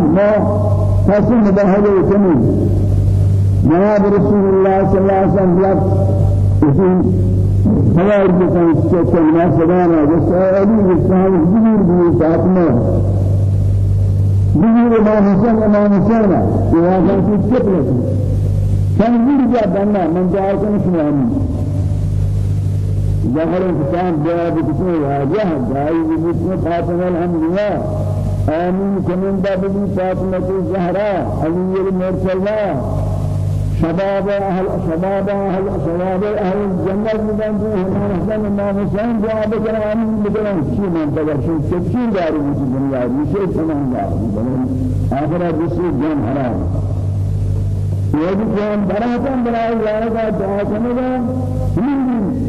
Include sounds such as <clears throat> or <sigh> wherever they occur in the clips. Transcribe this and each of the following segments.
ما حسن مباهله كمي جناب رسول الله صلى الله عليه وسلم لك اسم خيار بكان سكت الناس دانا وسائلي بالسهل جبير بي فاطمة جبير ما حسن ما حسن وهذا في الكتلة كان يرجع بنا من جاء كان شنو ظهر انسان جاء بكتنه واجه جاء بكتنه فاطمة الأنبياء آمين كمن باب فاطمة الزهراء علي المرسلة شباب أهل شباب أهل شباب أهل الجنة من هنا نحن ما مسلم جواب كلام بدون شيء من بدر شيء شيء داري في الدنيا مش تمام داري آخر بسيط جن حرام. يجي كان براتان براي يارا دعاء كندا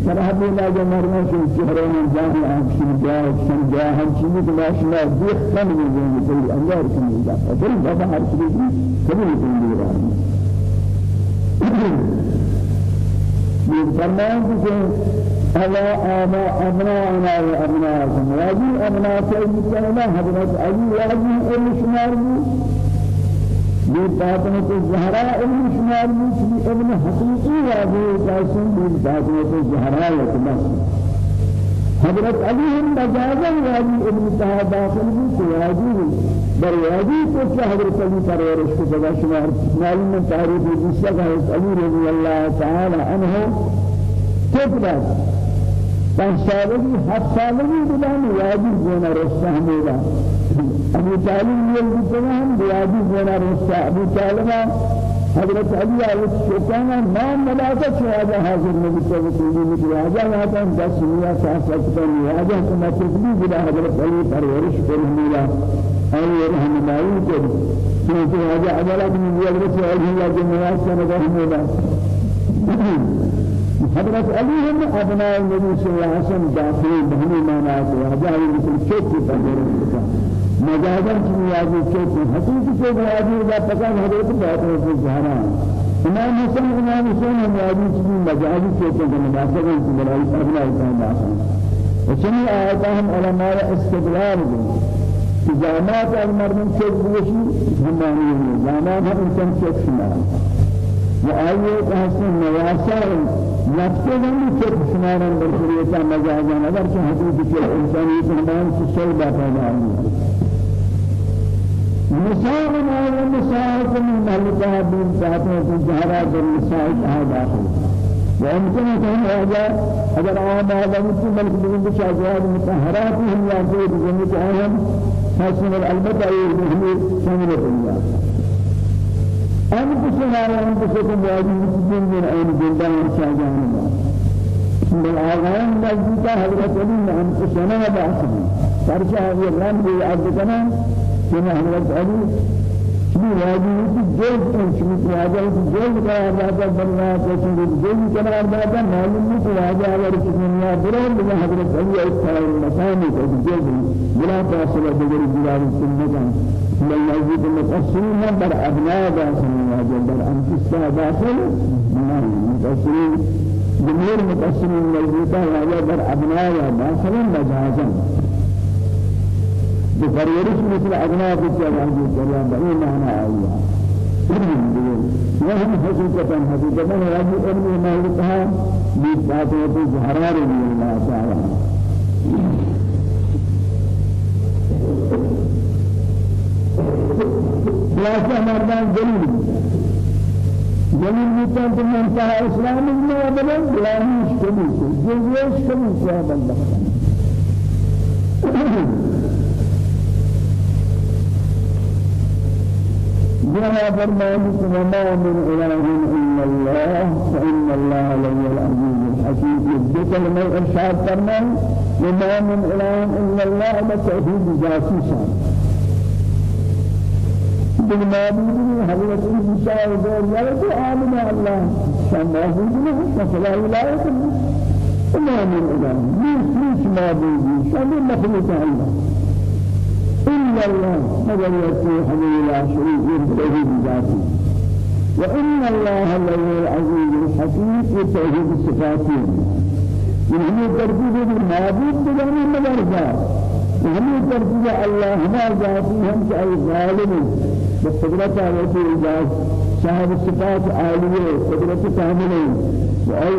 شرح بلا جمرنا شو شهرين جاه شن جاه شن جاه هم شيء ما شنا ديخ كم من جن الله كم يجا فدل بابا هر شيء كم يجي فرمان کہ الا آبا ابناءنا وابناءكم واجی ابناء سيدنا حضرت علی واجی علم شمار بھی فاطمہ الزہرا علم شمار بھی ابن حقیقی واجی قاسم بھی فاطمہ الزہرا بس۔ حضرت علی هم مجازا ابن تها داخل بھی تو واجی بر تو کیا حضرت علی پرورش کو جگہ شمار معلوم تاریخ جسا کا حضرت علی رضی اللہ تعالی عنہ تبدا پنج سالگی ہفت سالگی بلان واجی جونا رسہ ہمیلا ابو طالب یہ بھی تمام واجی جونا رسہ ابو طالب حضرت علی علیہ السلام نام ملاقات شهادة حاضر نبی تو بسیاری نبی آجا یہاں دس سات کا نیاز ہے کہ تسبیح بلا حضرت علی پرورش کر میرا اور رحمانی کو تو آجا عدالت میں یہ حضرت علی کے نیاز کا نگاہ میرا حضرت علی هم ابناء النبي صلى الله عليه وسلم داخل بهني معناته وجاء مثل شوك في مجازا چنیازی چوکی حقیقی سے بیادی اذا پکان حضرت بات ہے کہ جہانا امام حسن امام حسین بیادی چنی مجازی کے مناسب ہے کہ بلائی ابنا اتنا داخل وچنی آیتا ہم علماء استدلال دیں۔ کہ جامعات المردم چوک بوشی ہمانی ہیں۔ جامعات ہم انسان چوک شمار وآئیے کہ حسن نواسر نفسه ولی چوک شمارن برخوریتا مجازان اگر چه حقیقی چوک انسانیت ہمان سے شعبہ پیدا آئی مثال ما المسائل من مهلكها بين ساعتين في جهرات المسائل هذا ويمكن أن هذا أجر عام هذا مثل ملك بن بشاجات مطهرات هم يأتوا بجميعهم حسن الألبة يهم شمل الدنيا أنفسنا وأنفسكم واجبين من أين بلدان شاجان بالآغان نزدیک حضرت علی أنفسنا بأسنا فرشا هذه الرمز كما حضرت علي شنو واجب ان شنو واجب جيد قرار داتا بلنا شنو جيد قرار داتا معلوم نہیں کہ واجب اگر کسی دنیا برون بنا حضرت علي اختار المسامي في جيد بلا فاصلة بغير جلال السنة من يزيد المتأثرين بر أبناء داخل واجب بر أنفسها داخل المتأثرين جميع المتأثرين مجلسة واجب بر أبناء داخل مجازا بفرورش مثل أبناء الجواب الجواب بني معنى آية وهم حقيقة حقيقة هذه أمر مالكها بفاتحة الزهراء رضي الله تعالى خلاصة مردان جليل جليل بيتان تمنتهى إسلام الله بلد لا مش كبير جزيش كبير صاحب الله جاء فرمانك وما من إله إلا الله فإن الله لهو العزيز الحكيم. الذكر ما إرشاد فرمان وما من إله إلا الله بتوحيد جاسوسا بالمعبودين حضرت عيسى وغير ذلك آمن الله. شان معبودين؟ فلا ولاية وما من إله. ليس ليس معبودين. شان مخلوق الله. إلا الله مگر حبيب لا شريك له ذاته وإن الله له العزيز الحكيم في صفاته من هي ترتيب المعبود بجانب مدرجة وهمي ترتيب الله ما جاتي هم كأي ظالم. بقدرة وفي إجاز صاحب الصفات عالية قدرة كاملة وأي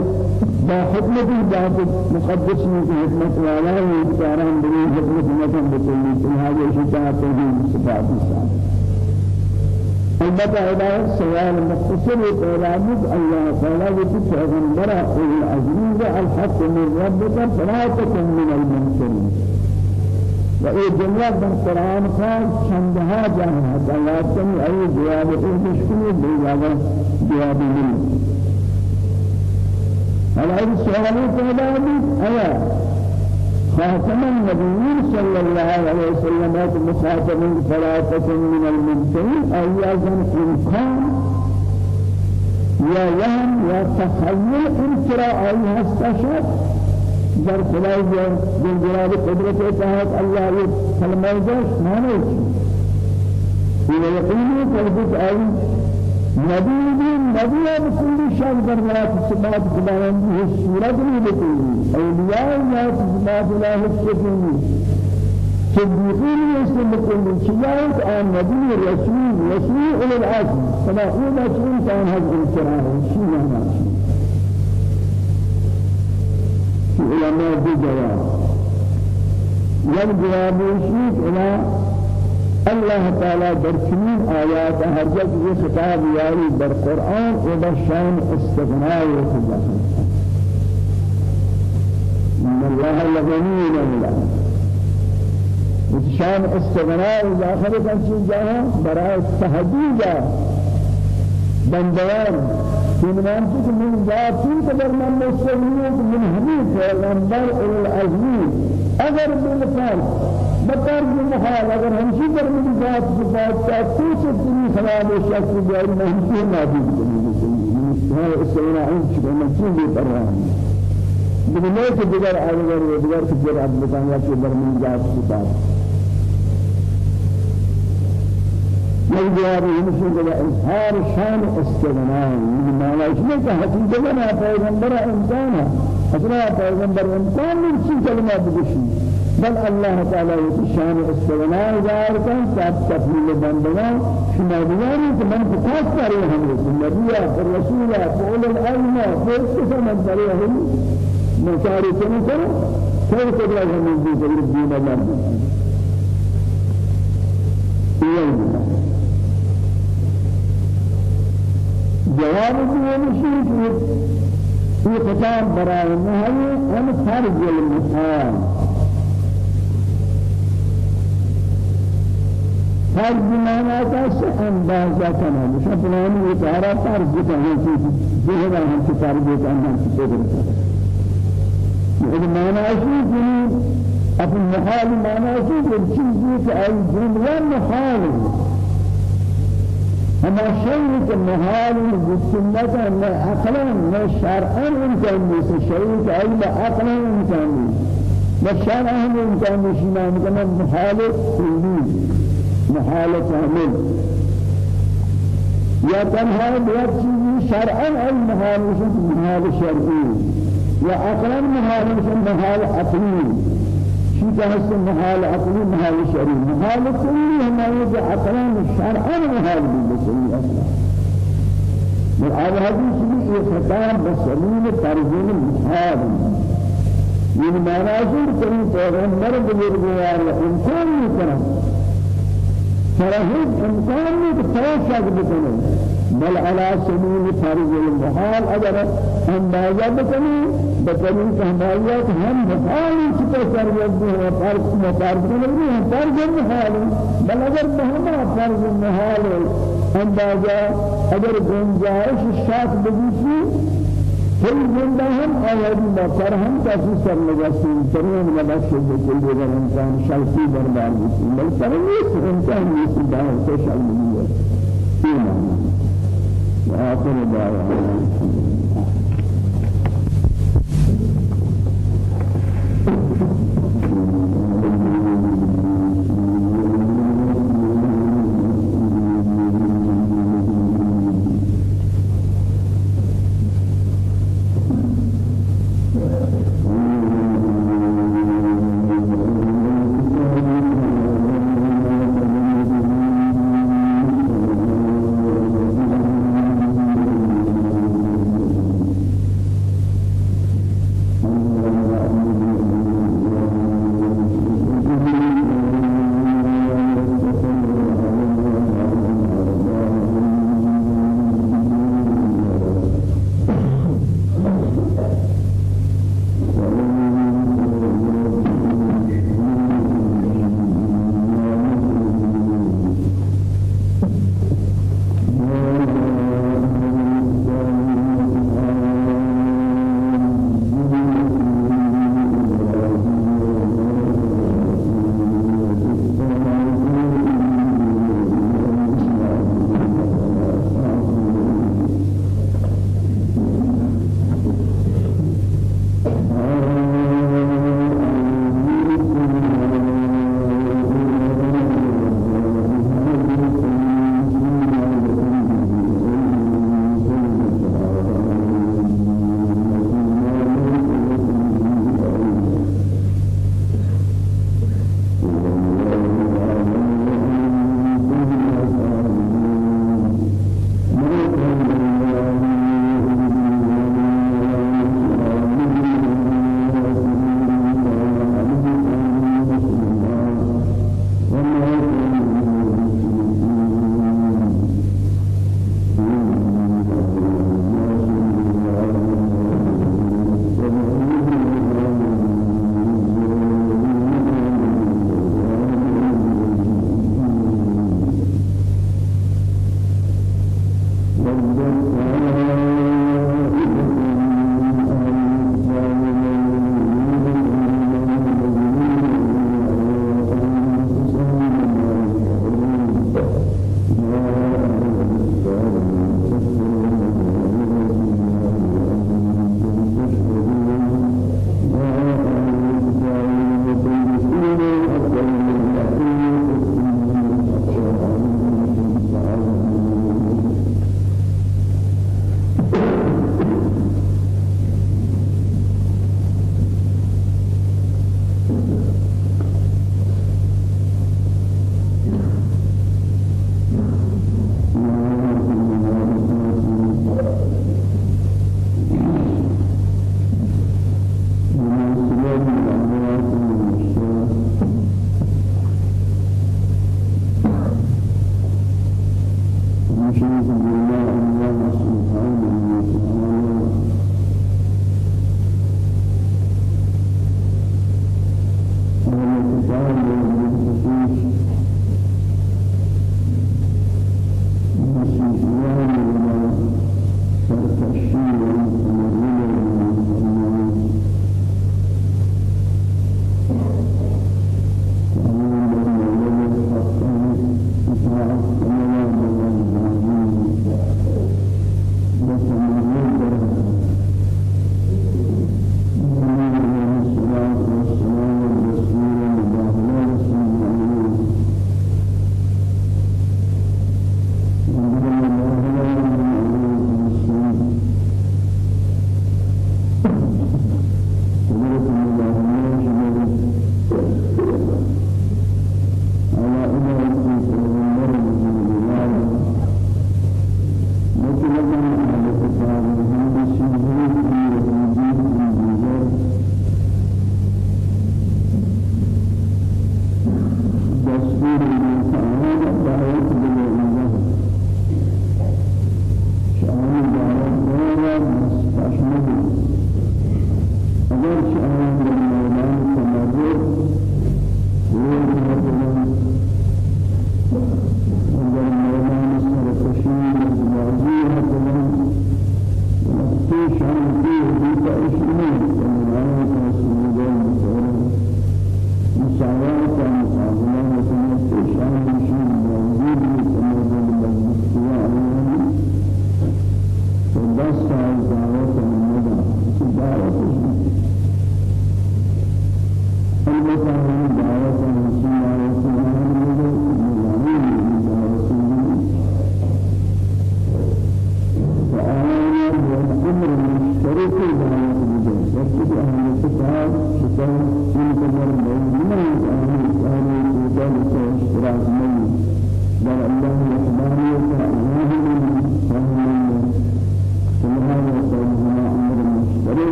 بحكمة ذات مقدس من حكمة ولا يذكران بني حكمة مثلا بكل هذا الشيء توحيد الصفات الصالحة البته هذا سوال مختصر إعلامك الله تعالى يقول پیغمبر العزيز الحق من ربك فلا تكن من المنكرين وإيه جملة من القرآن قال چندها جانا لا تني أي جواب إيه؟ مشكلة بيجانا جواب منه هل أي سؤال تعالى أيا خاتم النبيين صلى الله عليه وسلم مخاطب ثلاثة من الممكن أيضا إمكان يا يهم يا تخيل انكرا أي هستشف در خدای جل جلال قدرت اتحاد الله کلمه جاش معنی چی؟ یقینی فرض آئی نبی دین نبی بكل شان درجات صفات خداوند هي صورت نہیں بتئی اولیاء یا صفات الله السفینی صديقين يسلم بكل شيء عن نبي رسول رسول فلا هو مسؤول عن هذا الكلام شيء ما شيء علماء بجواب. يجواب شيء إلى الله تعالى بركمين آيات هر جگہ خطاب یاری در قرآن و در شان استغناء و خداخل إن الله لغني له شان استغناء داخل کن چیز جاها برای تهدید بندوان. من کہ من ذاتی قدر من مستغنی من حدیث پیغمبر العظیم اگر بالفعل بطرز محال اگر ہمشی پر من ذات صفات کا کچھ اتنی خلال شخص جاری میں ہمشی نابید کرنے کی ہے استغنا عن شبه مكين بھی پر رہا ہوں بگنے کے دیگر آگر و دیگر فکر عبد بتایا کہ در من ذات صفات من جواب يمشي إلى إظهار شان استغناء. من لا يشمل حقيقة پیغمبر إنسانا أصلا پیغمبر إنسان من شيء كلمة بكشي بل الله تعالى شان استغناء ظاهر كان سب تفضيل بندنا شما بيان من بخاص كاره هم النبي الرسول قول العلم فرس من كاره هم مشاري كنك كيف تبلغ من دي الدين الله. جواب دي في خطاب براء النهي عن خارج المحال فرض مانا کا سے اندازہ کرنا مشا پلان یہ سارا فرض کرنا ہے جو ہے ہم سے فرض کرنا تو یہ مانا ہے کہ اپنے محال مانا ہے کہ چیز کہ ای دنیا محال ہما شيء کہ محال بالسنت میں عقلا میں شرعا امکان نہیں شيء ای عقلا امکان نہیں میں شرعا امکان نہیں میں محال کلی محال كامل يا تنها بيت شرعا أي محال محال شرعي يا أقلا محال محال عقلي شو تحس محال عقلي محال شرعي محال كلي هم يجي أقلا شرعا محال بالبشري أصلا. والآن هذه شيء خطاب بسليم ترجمة محال من مناظر كريم پیغمبر بزرگوار انسان يكرم فرهيد إمكان توسع بكنه بل على سبيل فرض المحال. أجر أندازة بكنه بكنه كهمايات هم محال كتا سرجده وفرق مفارق نبيه فرض المحال بل أجر بهما فرض المحال أندازة أجر گنجائش الشاك بجيسي كل زندہ ہم آیادی مطر ہم کسی سر نگستی ترین مبشر بکل دیگر انسان شلسی بردار بیسی بل سر نیست انسان نیست داہر سے شل ملیت ایمان وآخر دعوانا.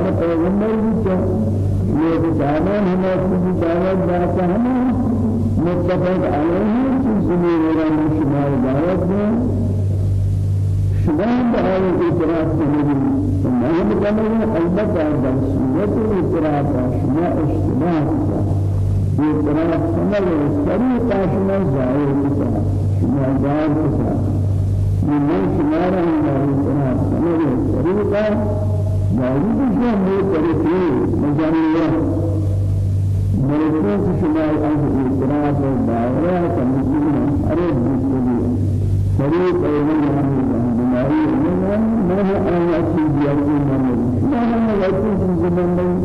شمار پیغمبر بھی یہ کتابان ہمیں دعوت داتا ہمیں متفق علیہ چیز میں میرا شمار دعوت میں شمار دعوت اعتراض کرنے ما بكمل البتة بالسنة الاعتراف شما اشتباه اعتراف كمل الطريقة شما زائر كسا شما زائر كسا من من شما رحم الاعتراف كمل الطريقة موجود شما مو طريقه مجانية ملكوت شما والدائرة كمسلمة أرد بالسبيل طريق أيضا بماري ما هو آيات يرجون من ما هو يرجون من زمن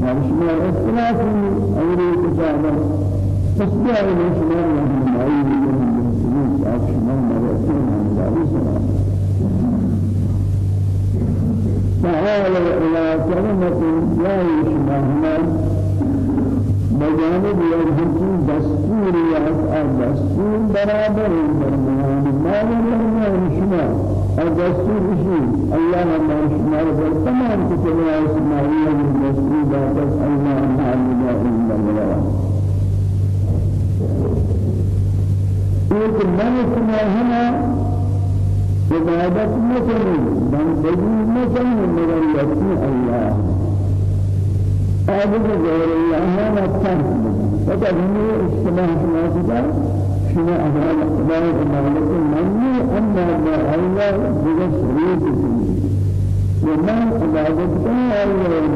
ما شما اختلاف أولي كتابة تصبح من شما من ماري من المسلمين ساعات شما مرسين عن ذلك سلام تعالوا إلى كلمة لا يشبهنا بجانب يرجون دستور يا دستور برابر درمیان ما درمیان شما دستور شيء الله ما شما تمام كتب اسماعيل من دستور ذات الله لا اله الا الله من شما هنا عبادت نکنی بندگی نکنی مگر یکی الله. عابد غير الله ما تنس فقد هو اجتماع شما كذا شما أهل الله مالك مني أما ما الله بجد شريك ومن عبادتك الله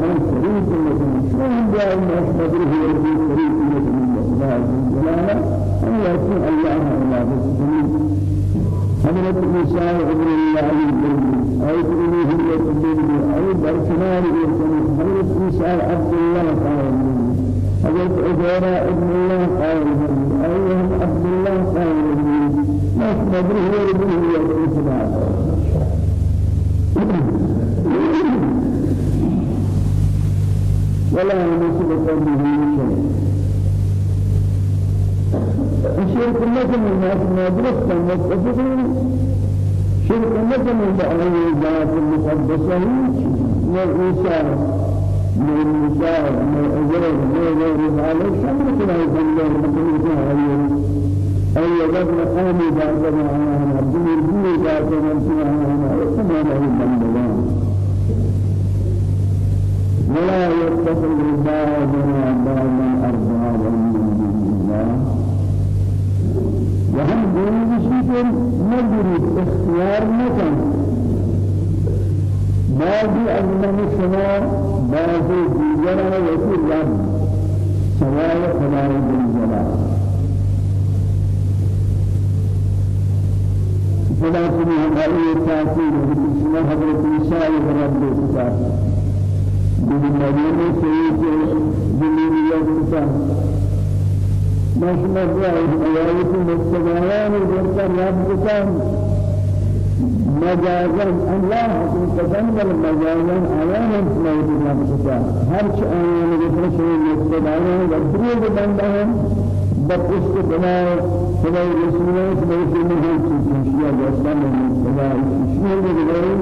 من شريك لكم شو هم جاء المشهد هو الذي شريك لكم الله جلاله أن يكون الله عبادتك حضرت عيسى ابن الله الجليل أي كريمه الجليل أي بركنار الجليل حضرت عيسى عبد الله قال حضرت عزيرة ابن الله قال أيهم عبد الله قال ما مدره وربه والإسلام ولا نسبة به الشرك مثل الناس ما درست متفقين شرك مثل بعض الذات المقدسة والإنسان من النساء من الأجر من غير ذلك شمل كلا يسمى مثل هذه أي يجب مقام ذات معنا عبد الدين ذات معنا وكما له بندان ولا يتخذ بعضنا بعضا أربابا من دون الله مجرد اختيار مكان بعض أزمان شما بعض دیگر وکی رب سواء خدای جل خدا سبحانه وتعالى تاثير بسم حضرت عيسى رب الكتاب بالمدينة سيد جميلية الكتاب مشمل رأي آيات مستقبلان ورسل رب الكتاب مجازا الله حقيقة والمجازا آيانا سمعت رب الكتاب هر شيء آيانا بفرش مستقبلان ودريد بندهم بقص بناء خدای رسول الله صلی الله علیه و سلم چیزی داشتن خدای شیء میگوید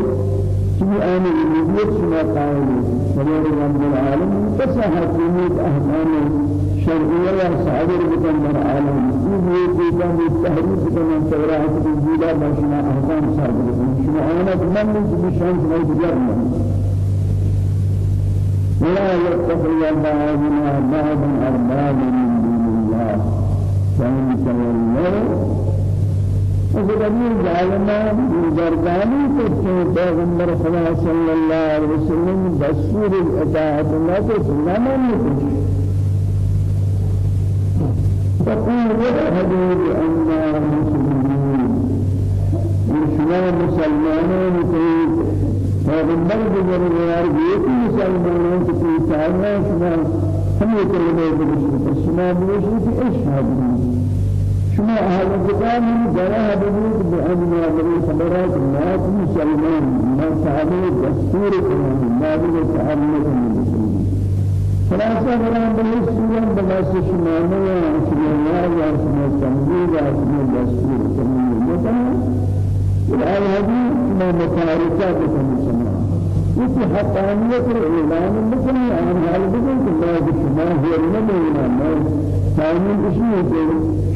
چی آن میگوید شما قائل خدای رب العالمین تصحح جميع احکام شرعیه و صادر بکن در عالم. یک کام تحریف کن تورات انجیل و شما احکام صادر کن شما آن من من شان شما دیگر ولا يتقي الله بعض أرباب من فهم تولوا وفقدين ظالمان بزرگانی کرتے پیغمبر خدا صلی اللہ علیہ وسلم دستور اطاعت اللہ کو سنمان نکش تقول وحدوا بأننا مسلمين. وشما مسلمانان كي پیغمبر بزرگوار بیتی مسلمانان کی چاہنا شما هم يكلموا بالشرك شما بيشرك إيش هذا شما أهل الكتاب من جراه بيقول بأن ما بني خبرات ما مسلمان ما صحابه دستور كمان ما بني صحابه من خلاصة بلان بلس سورة بلس شما نيا شما نيا شما تنبيه شما دستور كمان مثلا الآية هذه ما متعارفات كمان يكي حقانية الإعلان مثل عن هذا بقول الله شما هو النبي ما ثاني شيء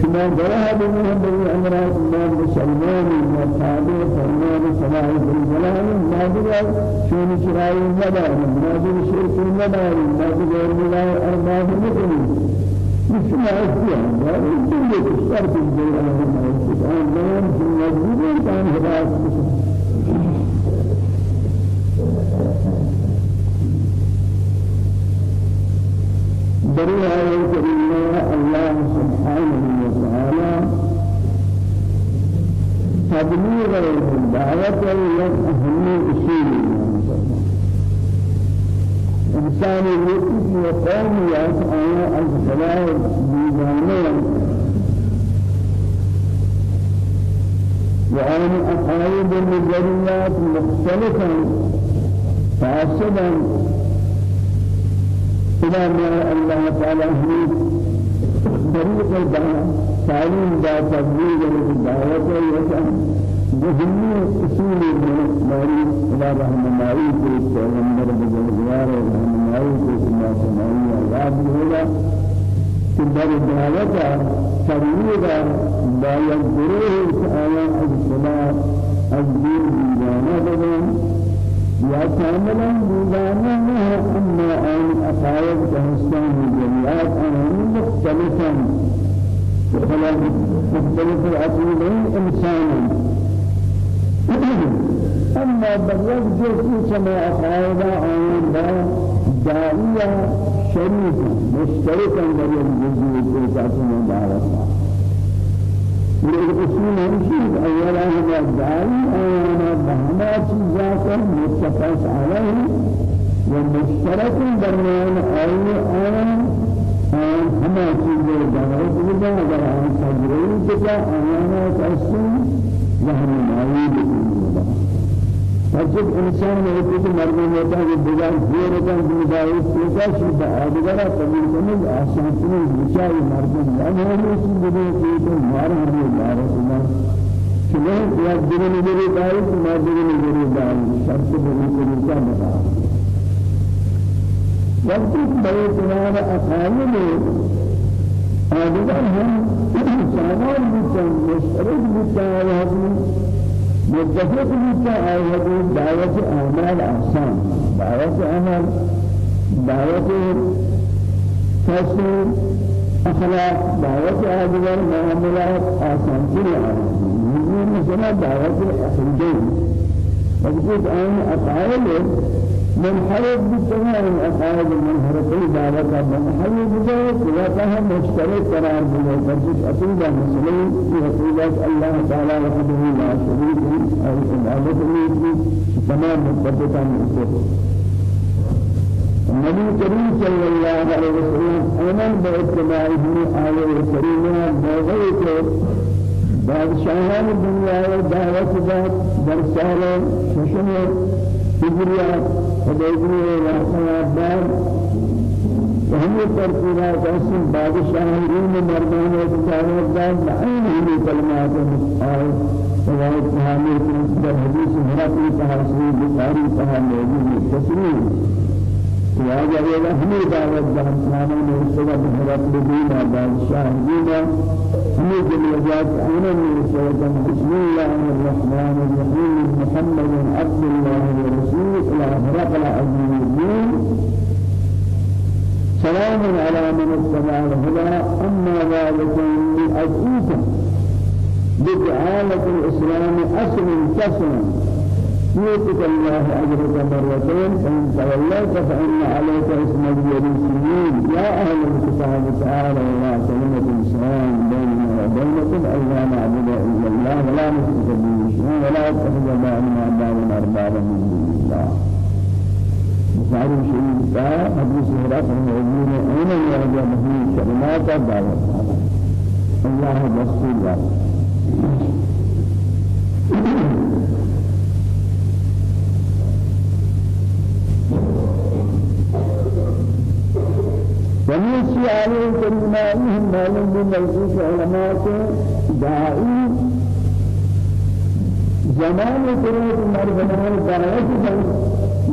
شما جرى بمن بني أمراء الله مسلمان ما تابع فرمان صلاح الجلال ما بقى شون شراي مدار ما بقى شرك مدار ما بقى غير مدار أرباب مثل شما أشياء الدنيا تشترك الجلال ما يستطيع ما يمكن مجبور كان بريء آية الله سبحانه وتعالى تبليغ الدعوة أهم أصول إنسان يكتب وقوم يسعى الصلاة بجانب وعن أقايد النظريات مختلفا فاسدا. إلى ما الله تعالى هي طريق الدعوة تعليم دا تبليغ الدعوة يسعى جهنم أصول المالي إلى رحم الله كريم پیغمبر بزرگوار رحم الله كريم ما سمعي الله بهذا كبر الدعوة تبليغ دا يجبره آيات الصلاة الدين بجانب یا کاملا دیوانه نه اما آن عقاید دهستان جمعیات آن مختلفا خلاف مختلف العقيدة إنسانا <coughs> أما بلغ جزء كما عقائد آن داعية شريفا مشتركا بين الجزء الكاتم دعوة الأصول همشي أولا هو الداعي أولا عليه ومشترك آئی آن ہما چیزیں دعوت بدا آن تجربی بدا آیانا تسلیم رحمنائی بکن فجب انسان ہوتے کہ مرنے ہوتا ہے بجائے دیر ہے بجائے سوچا شدہ آدھگرہ قبول کرنے آسان سنے بچائی مرنے جانے ہمیں اسی بڑے کہ مارا ہمیں مارا سنا شما یا دیگر نگری داری شما دیگر نگری داری شرط بگی کنی کیا بتا وقتی بڑے تمہارا اقائم آدھگر ہم سامان بچن مشترک بچن آیہدی متفق بچن آیہدی دعوت اعمال آسان دعوت اعمال دعوت فصل اخلاق دعوت آدھگر معاملات چلی آیہدی مثلا دعوت الحجين فقد أن أفعال منحرف بتمام أقارب منحرف دعوة منحرف بذلك وكها مشترك قرار بذلك فرجت أقيدة مسلم في أقيدة الله تعالى وحده لا شريك أو عبادة لي تمام متفقة من النبي الكريم صلى الله عليه وسلم أمن باتباعه آية الكريمة بغير بادشاہان دنیا دعوت ذات درسال ششن ہجریہ حدیبیہ واقعہ دار وهم ترتيبات اسم بادشاہین مردان دعوت ذات بعين هذه كلمات آية رواية محمد بن حديث هرقل تحصيل بخاري تحصيل موجود تسليم وهذا هو أهمي دعوة جهنم من السبب هرب لدينا بادشاه دينا همي جميعات أنا السبب بسم الله الرحمن الرحيم. محمد عبد الله ورسوله. إلى هرب العظيم الدين سلام على من اتبع الهدى. أما ذلك من أجئيكم بدعالة الإسلام أصل كسر يؤتك الله أجرك مرتين. فإن توليت فإن عليك اسم الجريسيين يا أهل الكتاب تعالى إلى كلمة سواء بيننا وبينكم ألا نعبد إلا الله ولا نشرك به شيئا ولا يتخذ بعضنا بعضا أربابا من دون الله. بخاري شريف حرف موجود ہے أين يرجع به كلمات الدعوة الله رسول الله. ومن عليه كلمائهم معلوم بالموجود علماء داعي. زمان كروت مردمان دعوت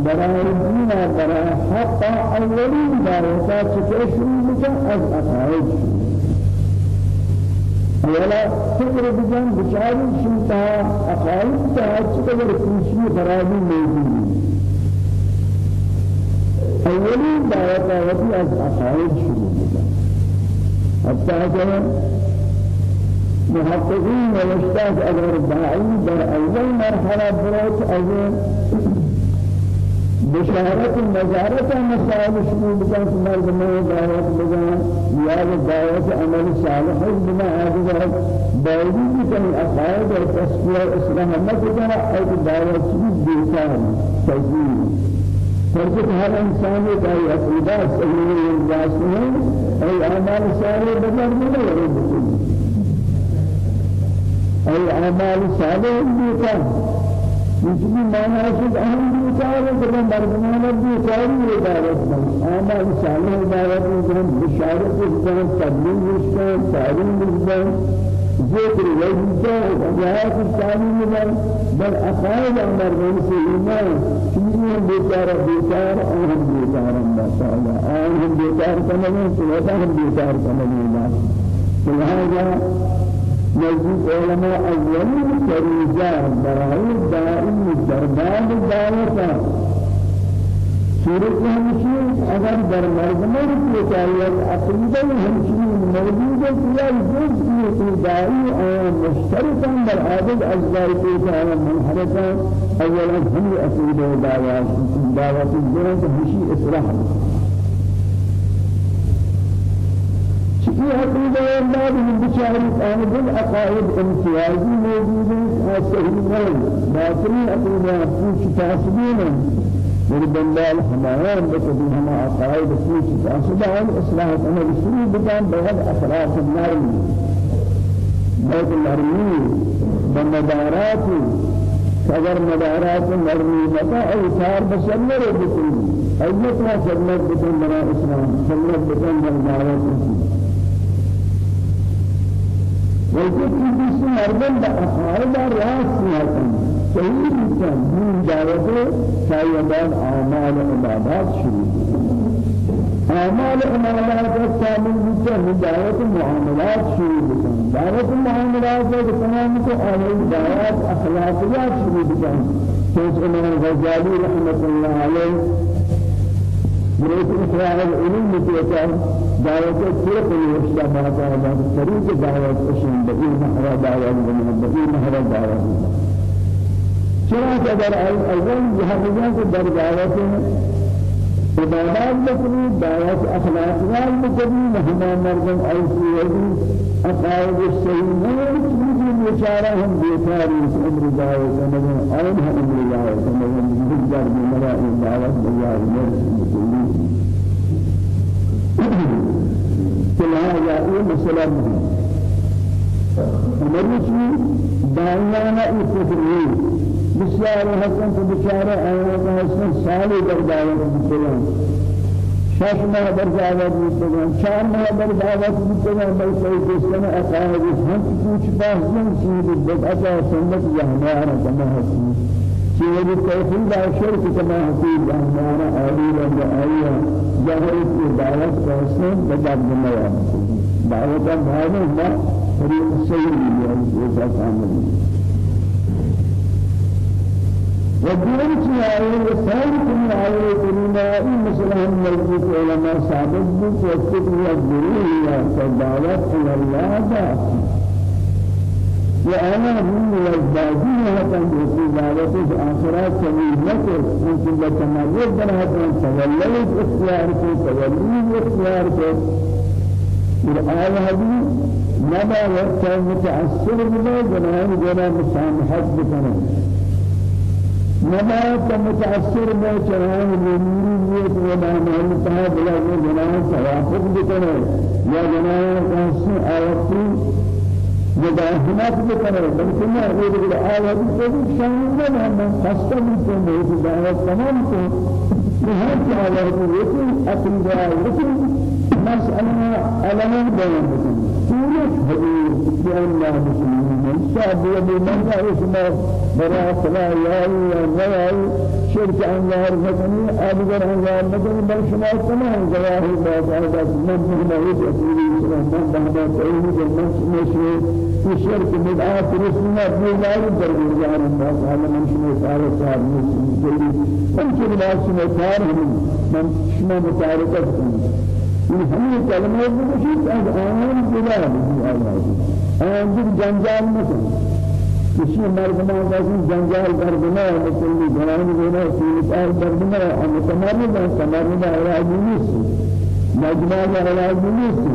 برای الدين برای حق اولین دعوت چکشون بکن از اقاید ولا فكر بجان بشاري شمتا أقايد تاج كبر كوشي خرابي موجود. أولين دعوة وفي از أقائد شروع كان محققين ويشتاق أجر الداعي در أول مرحلة برات أجر بشارة النجارة مسائل شروع بدا في مرد ما دعوة بدا يا دعوة عمل صالح بما هذا باوجود كان الأقائد والتصفية الإسلام ما تجرى أو دعوة شروع بيتان تجيب فرجت هر انسان کا یہ عقیدہ صحیح انداز ہے اي اعمال صالح بدل نہیں ہے اي اعمال صالح بھی مجھے مانا ہے کہ اہم بیچار ہے کہ مردمان بیچار ہی دعوت میں اعمال صالح دعوت میں بشارت اس تبلیغ اس تعلیم اس ذكر وجهه وجهات الثاني من بل أخاذ أمر من سيما كمين بيتار أهم بيتار ما شاء الله أهم بيتار كمين سلطان بيتار كمين لهذا نزيد علماء أولين كريجان برائي دائم دربان الدعوة صورت همشی اگر در مردمان کی تعلیق عقیده همشی موجود ہے یا جز کی داعی اور مشترکان در عادت اجزاء کی تعالی منحرفا اولا هم عقیده دعوات دعوات الجنة همشی اصلاح شيء عقيدة الله من بشارة أنا بالعقائد امتيازي موجودة أصحيح باطني عقيدة في تاسبين من بندال حمایان بکدی ہما عقائد سوچ اسباب اصلاح أنا بسرور بکان بغد اخلاق النرم بغد النرمی بمدارات اگر مدارات نرمی متا اوتار بسنر بکن. ایت ما سنت بکن بنا اسلام سنت بکن بنا دعوت وجد في مردم بأخارب راس نهتم صحیح بکن من دعوت شایدان اعمال عبادات شروع اعمال عبادات شامل من دعوت معاملات شروع بکن دعوت معاملات کے تمام کو اعمال دعوت اخلاقیات شروع بکن سوچ امام غزالی رحمۃ اللہ علیہ بريت إخراج العلم بيتا دعوة الوسطى بعد هذا الطريق دعوة بقي محرى دعوة بقي محرى دعوة چرا قدر اول جهاد کو در دعوت عبادات بکنی دعوت اخلاقیات بکنی مهمان مردم ایسی وزی اقائد الصحیح نہیں چیزی بیچارہ ہم بیچاری اس عمر دعوت مدن آن ہم عمر دعوت مدن بجر بمرائی دعوت بجار مرس بکنی۔ فلہذا یہ مسئلہ نہیں۔ ہماری چیز دعوانا اتفری بسیار حسن تو بچارے آیات حسن سالی در دعوت بسلام شش ماه در دعوت بسلام چار ماه در دعوت بسلام بل کوئی کسن اقاعد. ہم کچھ بحثن چیز بدعتا سنت یہمارا کما حسن چیز. توحید و شرک کما حسن یہمارا آلی رب آیا جہر کی دعوت حسن. بدعت بنایا دعوت سیدی ہے یہ کامل ودين شيء وسائل كل آية كلمة مثلا ملك علماء ثابت بك وكتب الدنيا فدعوت إلى الله وأنا من الباقين هذا في دعوت الآخرة سبيلك ممكن لتمرد بناتا توليت اختيارك توليت اختيارك. الآية هذه نبا وقت متعسر بنا؟ جنان جنا مسامحات بكنا. نبات متأثر میں چران منیت و نامان تها بلا جنان توافق بکنے یا جنان کسی آیتی مداہمت بکنے بلکہ نہ وہ بلا آیت کو شامل نہ ہم خاصہ بھی تو دعوت تمام یہ کہ آیت لیکن اپنی دعوت لیکن علم بیان بکنے سورة حديث بأن مسلمين. شعب يبي إسمه. براء صلاة ياي ونواي شرك الله رفتني أبغر الله مدن بل شما تمام جواه الله تعالى من مهما يتأثيري سلام من بهما تعيني من شمشي في شرك بدعات رسولنا بيلاي جار الله تعالى من شما تعالى تعالى مسلمين من شما تعالى من شما متعارفة همه کلمه بکشید از آن جدا بگی آواز آن جد جنجال نکن کسی مردمان داشتن جنجال کردن مثل جنان دینا سیلپار کردن آن تمرد تمرد علاجی نیست مجمع علاجی نیست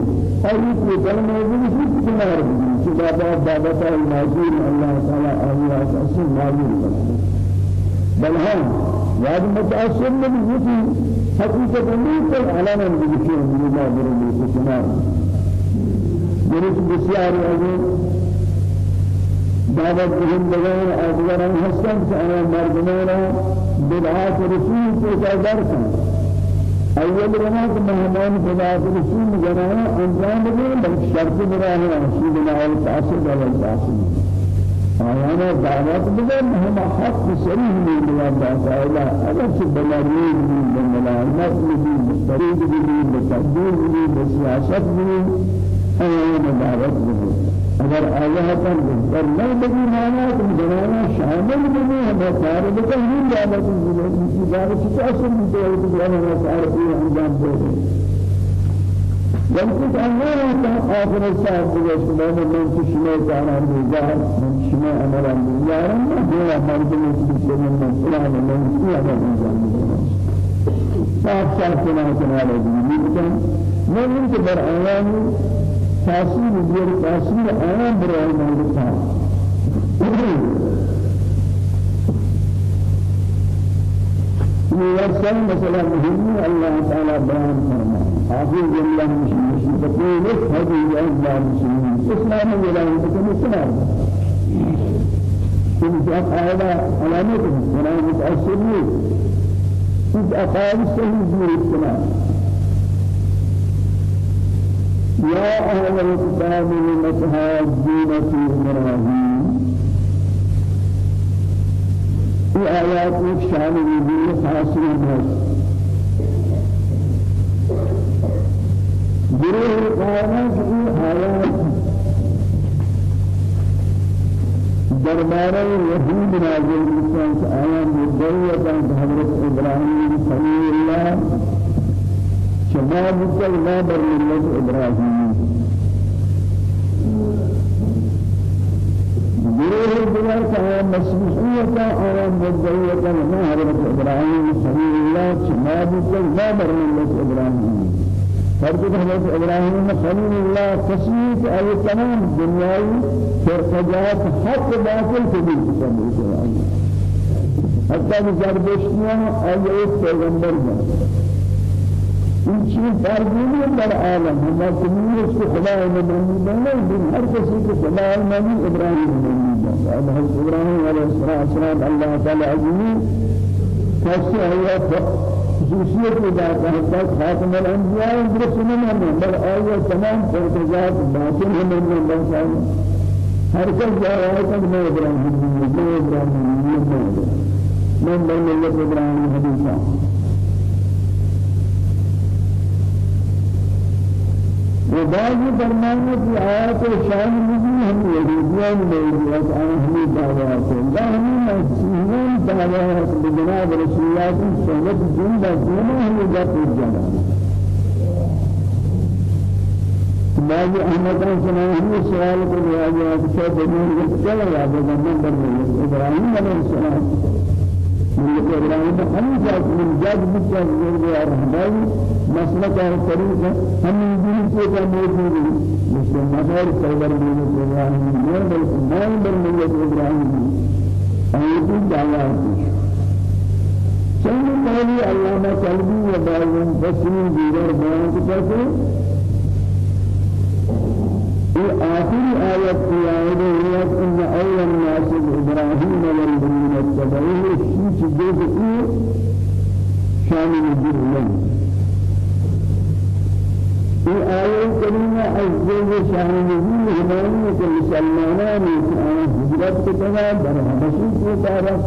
هایی که کلمه بکشید کنار بگی که بابا بابتا الماجور الله تعالی آیا اصل ماجور بل هم یاد متأثر حقيقة ليس علامة بشيء من الله برمي سكنار جريت بسيار أجل دعوت بهم بغير أدوار حسن سأنا مردمانا بدعات رسول تقدر كان أول رمات مهمان بدعات رسول جناها أنجام بهم بل شرط براها سيدنا القاسم والقاسم آيانا دعوات بغير هم حق سريه من الله تعالى أجل سبلا بملائمت بھی مسترد بھی بتقدیر بھی بسیاست بھی أنا دعوت بھی اگر آیا پر پر نہ بگی مانا تم جنانا شامل بھی ہم سارے بکر ہی دعوت بھی کی دعوت کی اصل بھی تو ہے کہ ہم سارے بھی انجام دے بلکہ اللہ تعالی آخر صاحب کو شما من شما جانا دیگر من شما أمر دیگر میں مردوں کی من فلان من فلان انجام دے صاف صاف سنا سنا لگی لیکن میں ان کے بر آیان تأثیر دیر تأثیر آیان بر آیان تھا يرسل مثلا مهم الله تعالى بيان فرما حافظ الله مش مش تقول هذه الله مسلمين إسلام ولا يمكن إسلام. ثم جاء قاعدة علامته ولا متأثرين كنت أقال صحيح دور السلام يا أهل الكتاب لم تهاجون في إبراهيم. في آيات شان الدين حاصل بس گروہ قائمہ کی آیات دربارہ یہود نازل بسان آیا مدعیتا حضرت ابراہیم خلیل اللہ شباب کلمہ بر ملت ابراہیم گروہ دیگر کا مسیحیتا اور مدعية ما حضرت خليل الله ما بيتك ما برملة إبراهيم. فرد حضرت إبراهيم خليل الله تسميت أي تمام دنياي فرقجات حق باطل حتى بزار بشنيا أي ایک پیغمبر جان این چیز فرضی در عالم تمہیں اس کو خدا نے مانی بنا ہر کسی کو خدا مانی ابراہیم نے مانی اب حضرت ابراہیم علیہ السلام اللہ تعالی عظیم کیسے ہے خصوصیت بات ہے خاتم الانبیاء درست ہے بل آیا تمام فرقات باطل ہیں من بنسان ہر کس جا رہا ہے کہ میں ابراہیم میں ابراہیم میں من ملت ابراہیم حدیثہ وبعض کی آیات شان نزول ہم یہودیان میں اس آن ہمیں دعوات لا ہمیں مسیحیان دعوات بجناب رسول اللہ کی سنت زندہ دونوں ہمیں جاتے جانا بعض گیا کہ کیا دنیا میں چلا گیا بزمان در میں ابراہیم علیہ السلام من إبراهيم هم جاد من جاد بجاد زوج الرحمن مسلك الطريق هم كذا موجود مش مدار سيدنا إبراهيم من بل ما بل من إبراهيم أيدي دعوات سيد قولي علامة قلبي وبعض المفسرين ديار بيان كتابه آخر آية في آية إن أول الناس إبراهيم والذين اتبعوه شيء جزء شامل الجرم في آية كريمة عز شامل الجرم كمسلمان كان هجرت كتنا برهبشي كتارا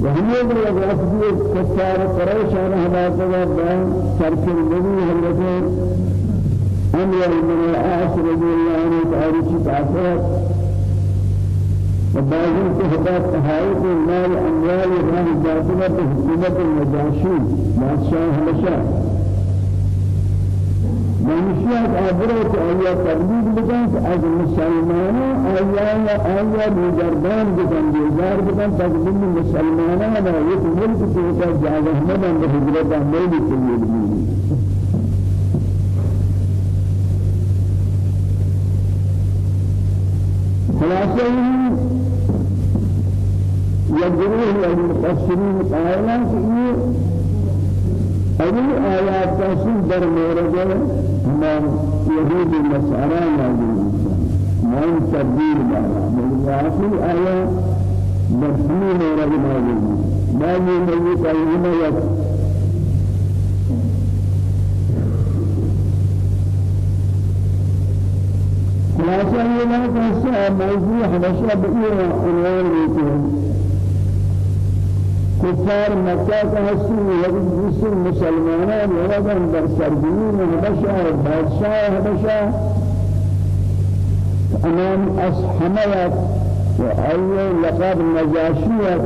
وهي الوقت كفار قريش على هذا الباب ترك النبي حضرت أمر من العاص رضي الله عنه تعالى تعالى وبعض الكهبات تحايط المال أموال راه جاذبة بحكومة النجاشي بادشاہ حبشہ منشیات عبرت بکن که از مسلمانان آیا آیا بیدردان بکن بیدار بکن تقدیم مسلمانان و یک ملک که جاگ احمد به حضرت احمد کلیل خلاصة يجروه المفسرين قائلا في أول آيات تفسير در مورد ما يهود النصارى نازل ما تبديل بارا بل آخر آية مفهوم مورد نازل ما يميز كلمة خلاصة یہ نہ کہ موضوع ہمیشہ بقیہ عنوان كفار مكة كهسين يجب جسم مسلمان ولدن در سربيين هبشا بادشاہ هبشا أمام أصحمية وأي لقب نجاشية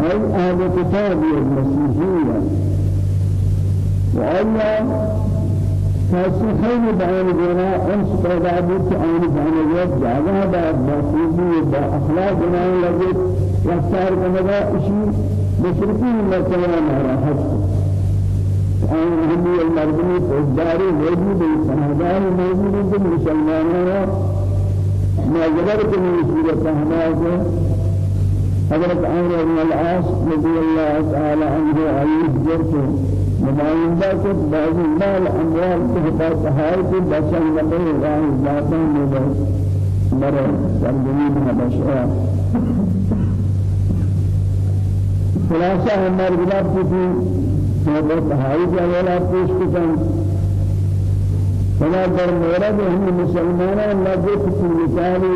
أي أهل كتاب المسيحية کسی خیلی بیان دینا أنس پیدا بود که جات جاگه بعد با خوبی با أخلاق بنای لگید رفتار کنگا اسی مشرقی مرتبہ مارا حد آن همی المردمی فوجداری موجود ہے سناداری موجود ہے مسلمانوں ما جبر کنی صورت ہمارے حضرت عمر بن العاص رضي الله تعالى عنه عليه جرته. نمائندہ کو بعض مال اموال کے حفاظت ہائے کے بچن لگے راہ ذاتوں میں بہت مرے سرزمین حبشہ خلاصہ ہمارے گلاب کی تھی صحبت ہائی کے اولا پیش کتن فلا در مورد ہم مسلمانان لگے کسی مثالی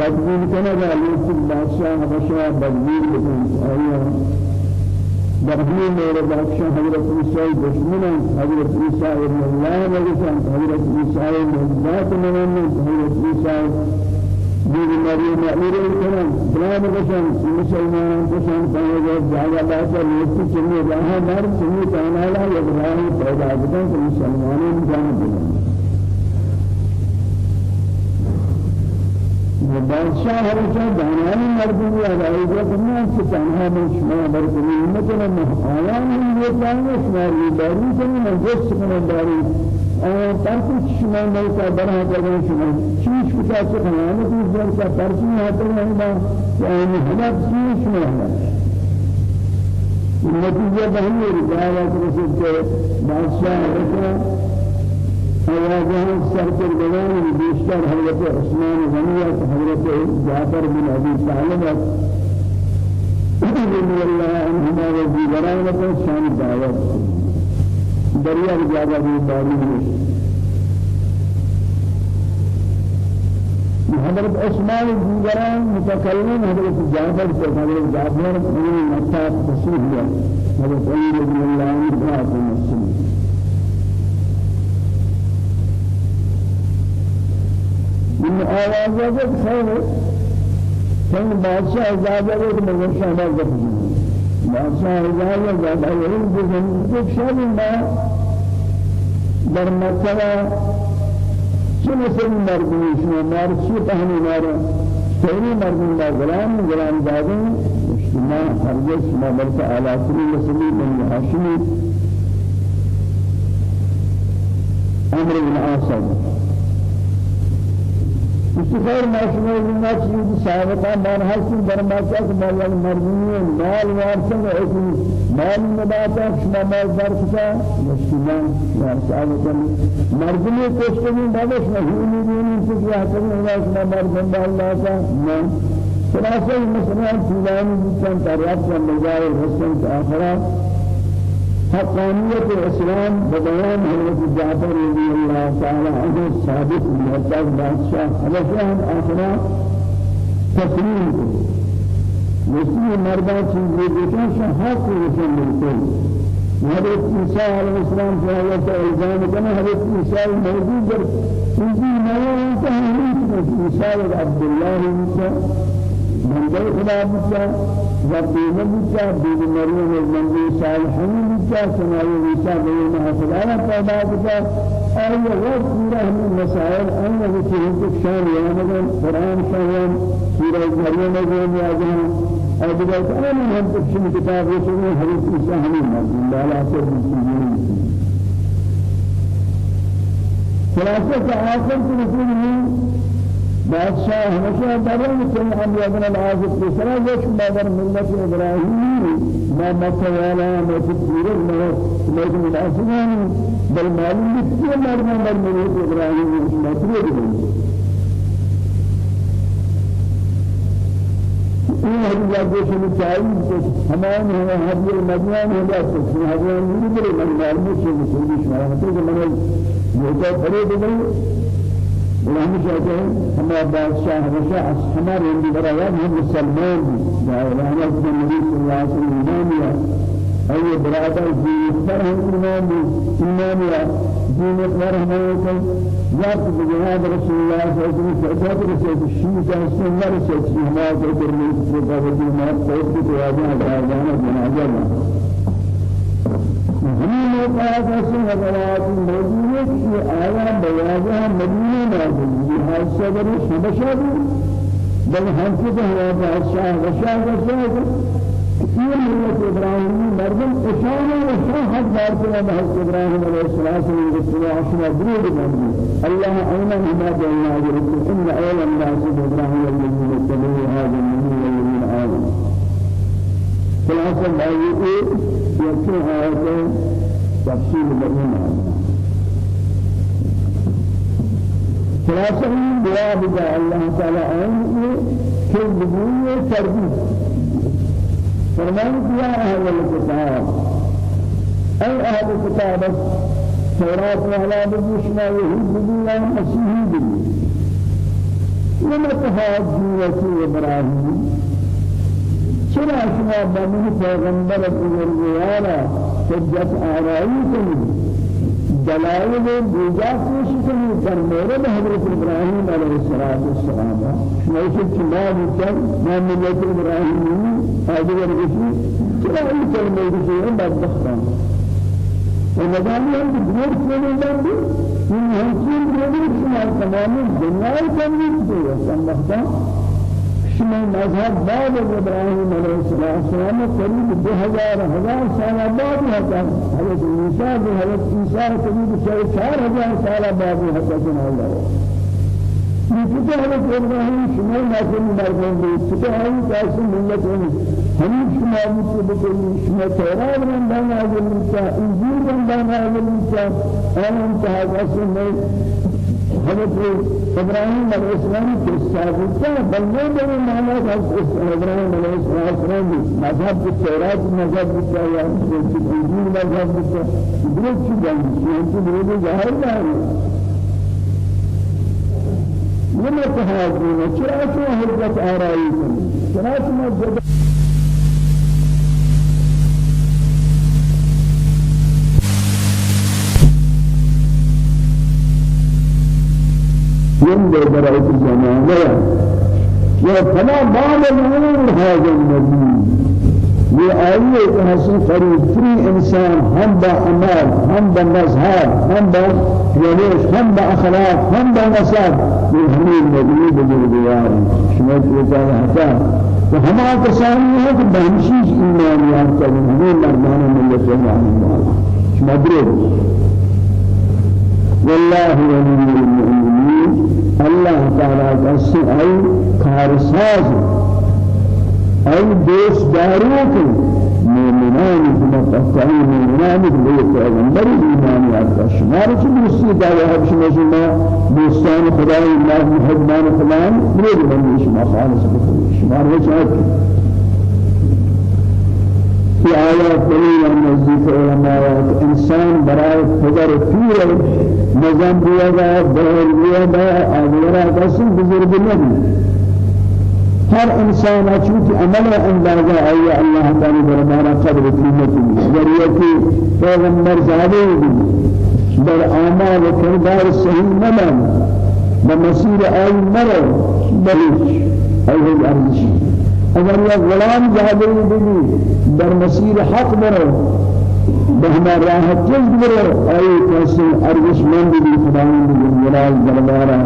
بدبین کنگا لیکن بادشاہ حبشہ بدبین کتن آئیہ دربی میرے بادشاہ حضرت عیسی دشمن حضرت عیسی ابن اللہ مجسم حضرت عیسی مجدات من حضرت عیسی دین مریم امیر کنن بلاد بشن مسلمان بشن پنجاب جاگا باشا لیتی چنی راہ مر چنی کانالا یک راہ پیدا کہ مسلمانوں جان بدن بادشاہ ہمیشہ دانانی مردمی آگائی جو کرنا کہ تنہا من شما برکنی مثلا آیان ہم یہ جانگے شما لیداری کنی من جس کنی داری۔ اور ترکی شما ملکہ برہ کرنے شما چیش کتا سے خیانتی جن کا پرچی آتا ہے با یعنی حلق چیش شما حلق نتیجہ بہنی رجاوہ کرسل کے بادشاہ ہمیشہ آوازان سرکر دوان بیشتر حضرت عثمان غنیت حضرت جعفر بن ابی طالب رضی اللہ عنہما و دیگران کو شان دعوت دریا جگہ بھی باری حضرت عثمان دیگران متکلم حضرت جعفر سے حضرت جعفر بن مصعب تشریف حضرت علی رضی اللہ عنہ من آوازات خير كان بادشاہ اجازت ہے کہ میں شامل کروں بادشاہ اجازت ہے کہ میں جب شامل ما در مکہ چنو سے مردمی شما مار چی پہنی مارا سہری مردم با غلام غلام دادن شما ہرگز شما بلکہ اعلی ترین مسلی من ہاشمی أمر بن عاصم استغفار ما شما ما چیز سابقا من هستیم در مکه که مال مردمی مال وارثن ایسی مال نباتا شما مال برکتا مسلمان یا سابقا مردمی کشتگی بعدش مهونی دینی یا کنی الله شما الله کا نه. خلاصه مسلمان فلانی بیچن تریاب سے مجال حسن آخرات حقانية الإسلام ببيان حضرت جعفر رضي الله تعالى عنه ثابت محتاج بادشاہ حبشان آخرا تسلیم کو۔ مسلم مردہ چیزیں دیکھیں شہاد کو رسل بالکل حضرت عیسیٰ علیہ السلام سے حضرت الزام حضرت عیسیٰ موجود در چیزی نیا ہوتا ہے عیسیٰ عبداللہ عیسیٰ۔ منزل خدا بچا ربي نبيك بيد مريم المنزل صالحين بك سماوي عيسى بين حسنا پیدا بك أي غير سورة من مسائل أن بسيط شان يوم قرآن شان سورة مريم يوم يجان أدرك أنا هم تكشف كتاب رسول حديث عيسى هم لا لا سر خلاصة آخر رسول بادشاہ ہمیشہ درن سے ہم ابن العاصف کے سرا وش مادر ملت ابراہیم ما متوالا ما تفسیر ما لیکن الاسمان بل معلوم ہے مرنا بل ملت ابراہیم مطلوب ہے۔ این هدیه گوشت چایی همان همان هدیه مدیان هدیه است هدیه میگیره من معلومه چه مسئولی شما هستی که من یه جا فرید بگم ولهم جاء هما بادشاہ ہمیشہ ہمارے اندی برایات ہم مسلمان. بھی یا الہی کے نبی صلی اللہ علیہ وسلم ایمان یا أي برادر دين فرهم إيمان إيمان يا دين فرهم يكون جاءت بجهاد رسول الله صلى الله عليه وسلم. فأجاب رسول الشيء جاءت الله رسول الشيء ما تقدر من سبب الدين ما تقدر تواجه جانا موقع ایسے حضرات موجود ہے کہ آیا بیاجہ نازل یہ حادثہ در حبشہ بل ہم سے تو ہوا بادشاہ بادشاہ بادشاہ یہ ملت ابراہیمی مردم اشارہ و شاہ حق دار کے محض ابراہیم علیہ السلام سے رسول عشرہ درود بندی اللہ ان اول الناس ابراہیم الذي يتبعه هذا النبي والذين آمنوا خلاصة ما يقول يكون هذا تفصيل لهم خلاصة من دعاء بجاء الله تعالى عين كل بدون تربية فرمان يا أهل الكتاب أي أهل الكتاب؟ توراة وعلى بجوشنا يهود بدون مسيحي بدون وما تهاجوا في إبراهيم؟ چرا شما بنی پیغمبر بزرگوارا حجت آرائی کنید؟ دلائل بیجا پیش کنید؟ در مورد حضرت ابراهیم علیه السلام شما چما بیتر ما ملت ابراهیمی؟ آجور کسی چرا این کلمه این بدبختان؟ و ندانی هم دور کنید این همچین روی شما تمام دنیای تنظیم دیگه سمحتا شما مذهب بعد ابراهیم علیه السلام قریب دو هزار هزار سال بعد هست حضرت موسی و حضرت عیسی قریب چهار هزار سال بعد هست الله چطور حضرت ابراهیم شما ناظر مردم بود چطور هایی کسی ملت همین شما بود بکنی شما تورات من نازل میشه انجیل من نازل میشه آن انتها کسی حضرت ابراهیم علیه السلام کے ثابت ہے بلنے میں مانا حضرت ابراہیم علیہ السلام مذہب کے تورات مذہب کے یا انجیل مذہب کے درست چیزیں ہیں جو درست ظاہر ہے لما تهاجمون چرا شو حجت آرائي چرا شما جد ده برای زمانه یا تمام بعد الأمور هذا النبي. کہ ہسن قریب تری إنسان ہم با عمل ہم با مذہب ہم با روش ہم با اخلاق ہم با نسب یہ ہمیں نبی بزرگوار کو جانا ہے تو ہم کسانی ہے کہ بہمشیش ایمان درود والله ولي المؤمنين. الله تعالى قصد أي كارساز أي دوست داروك. مؤمنان متقين مؤمنان بلي پیغمبر ایمان یافته شمار چه دوستی دعوه هب شما شما دوستان خدای الله محبان فلان بلي من شما خالص بکنی. شمار وجهك في آيات دليل نزدیک علماء انسان برای خبر پیر نظام دور دیا گیا آدھورا قسم بزرگ نبی. ہر انسان چونکہ عمل اندازہ آیا اللہ تعالی دربارہ قدر قیمت ذریعتی پیغمبر زادے بھی در اعمال و کردار صحیح نمان بمسیر آئی مرو بلیچ ایوہ ارزشی. اگر یہ غلام زادے بھی در مسیر حق مرو بہما راحت جذب مرو آئی کیسے ارزش مند بھی خداوند جلال دربارہ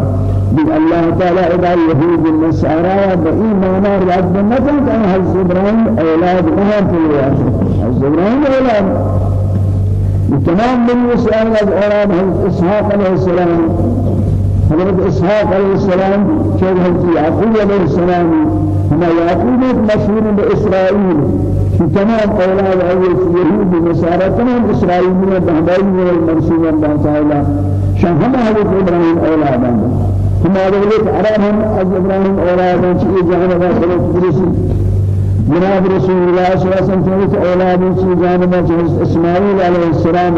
بل الله تعالى إذا يهود النصارى بإيمان رد مثلا كان حضرت إبراهيم أولاد مهم في الواقع حضرت إبراهيم أولاد تمام من إسرائيل أولاد حضرت إسحاق عليه السلام حضرت إسحاق عليه السلام شيخ حضرت يعقوب عليه السلام. هما يعقوب مشهور بإسرائيل في تمام أولاد أول يهود النصارى تمام إسرائيليين بهدايين والمرسوم الله تعالى شان هما حضرت إبراهيم أولادهم ہمارے لیے عرب ہم از ابراہیم أولاد ہیں چیز جانبہ خلق برسی جناب رسول اللہ صلی اللہ علیہ وسلم أولاد ہیں جانبہ چیز اسماعیل علیہ السلام.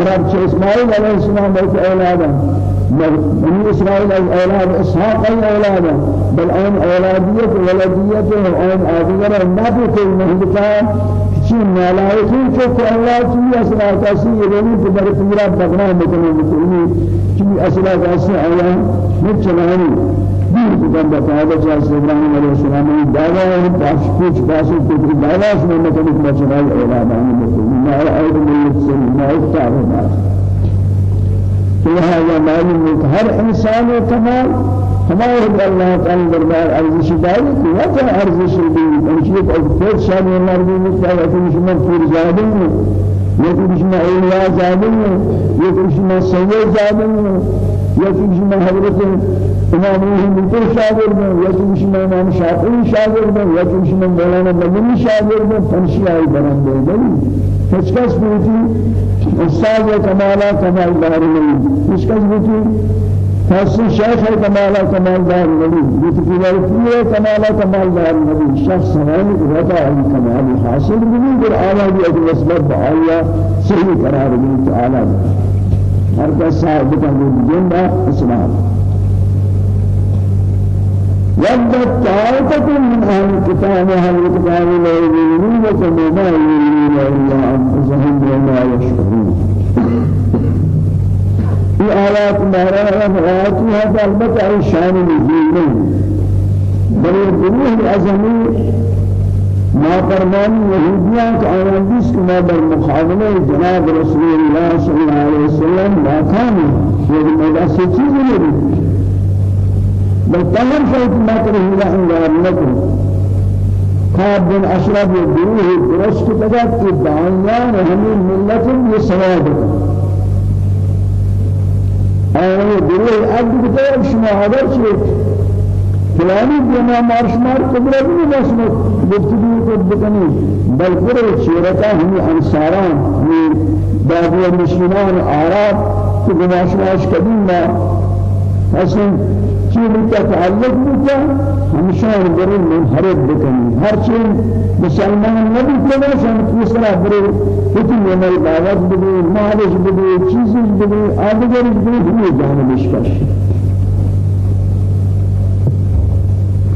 عرب چیز اسماعیل علیہ السلام کے أولاد. بني إسرائيل أولاد إسحاق أولاد بل أن أولادية ولدية وأن آدمر النبي كل مهلكان شيء ملايكين شوف الله شيء أسرع كاسي يبني بدر تمرا بغنا مكان مكاني شيء أسرع كاسي الله مجناني دين بدن بتاعه جاء إبراهيم عليه السلام دعوة باش كوش باش كوش دعوة شو مكان مجنان أولاد عن ما أيضا من السنة ما يفتح لهذا معلوم. ہے ہر انسان کمال ہمارے اللہ تعالی دربار ارزش داری کہ کیا ارزش دی انشیت اور خود شان میں کیا ہے کہ شما پور زادے ہیں یا کہ شما اولیاء زادے ہیں یا کہ شما سید زادے ہیں کہ شما حضرت إمام مهدی شاگرد ہیں یا کہ شما إمام شافعی شاگرد ہیں یا کہ شما مولانا مدنی شاگرد ہیں فنشیائی برندے نہیں کس کس بیتی استاد کمالا کمال دار نہیں اس کا بھی خاص شیخ کمالا کمال دار نہیں یہ تو پورے کمالا کمال دار نہیں شخص ہے رضا کمال حاصل بھی در اعلی بھی أجل اسباب عالیہ صحیح قرار بھی تعالی ہر کا صاحب کا جنہ اسلام. ودت طائفة من أهل الكتاب أهل الكتاب لا يؤمنون كما يؤمنون إلا أنفسهم وما يشعرون في آيات مهرة آياتها فالبت أي شان نزول بل الأزمي ما فرمان يهوديان كأيام بس كما بالمقابلة جناب رسول الله صلى الله عليه وسلم ما كان يجب أن سيتشيز لي بل تمام شيء ما كره إلى أنجار نكره كاب بن أشرف الدروه درست تجد في دعيان همين ملة يسواد أنا دروه أبد كتاب شما هذا شيء فلانی دینا مارشمار قدرت نہیں بس میں گفتگو کو بکنی. بلکہ شیرتا ہمی انصاران ہمی بابی مشینان کہ گماشماش کبھی ما. حسن چیز کا تعلق بتا ہمیشہ برے منحرف بکنی. ہر چیز مسلمان نبی کنا شان کیسرا برے کتی عمل دعوت بدے مالش بدے چیزیں بدے آدگر بدے ہمی جانبش کرشی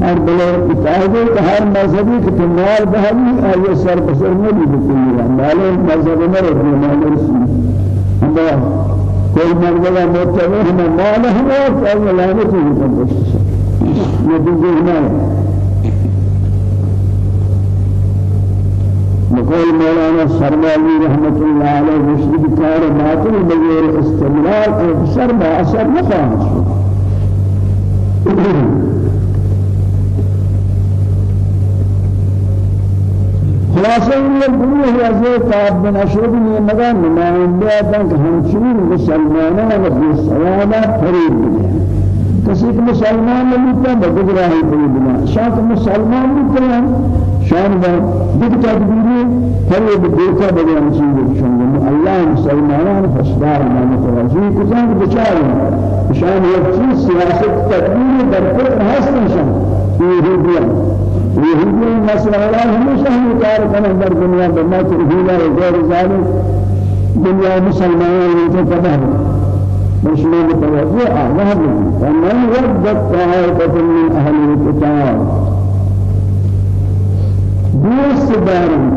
ہر بلے اتحادی کہ ہر مذہبی کہ تنوار بہنی آئیے سر بسر میں بھی بکنی ہے مالے مذہب میں رکھنے مالے رسول ہم کوئی مرگلہ مرتبہ ہمیں مال ہم اور چاہیے لعنت ہی کم بشت یہ دیگے ہمیں نقول مولانا سرمالی رحمت اللہ علیہ مشرک کار باطل بغیر استمرار اکثر با اثر نخواهد شد خلاصہ یہ بنی ہے حضرت کعب بن اشرف نے مگا نمائندہ تھا کہ ہم چون مسلمانوں اپنے سوالہ فرید دیا کسی کہ مسلمان نہیں تھا بدگرا ہی فرید دیا شاہ مسلمان نہیں تھا شان با دیکھ تدبیری فرید دیکھا بگیان چیز چون اللہ مسلمانان فشدار میں متوجہ کتان بچار شان یہ چیز سیاست تدبیر در فکر ہستن شان یہ يهودي مسألة هميشه هم كار كنا در دنيا بما ترهيلا وغير ذلك دنيا مسلمان. يتفهم مسلم توجه أعلى فمن ودت طائفة من أهل الكتاب دوست دارن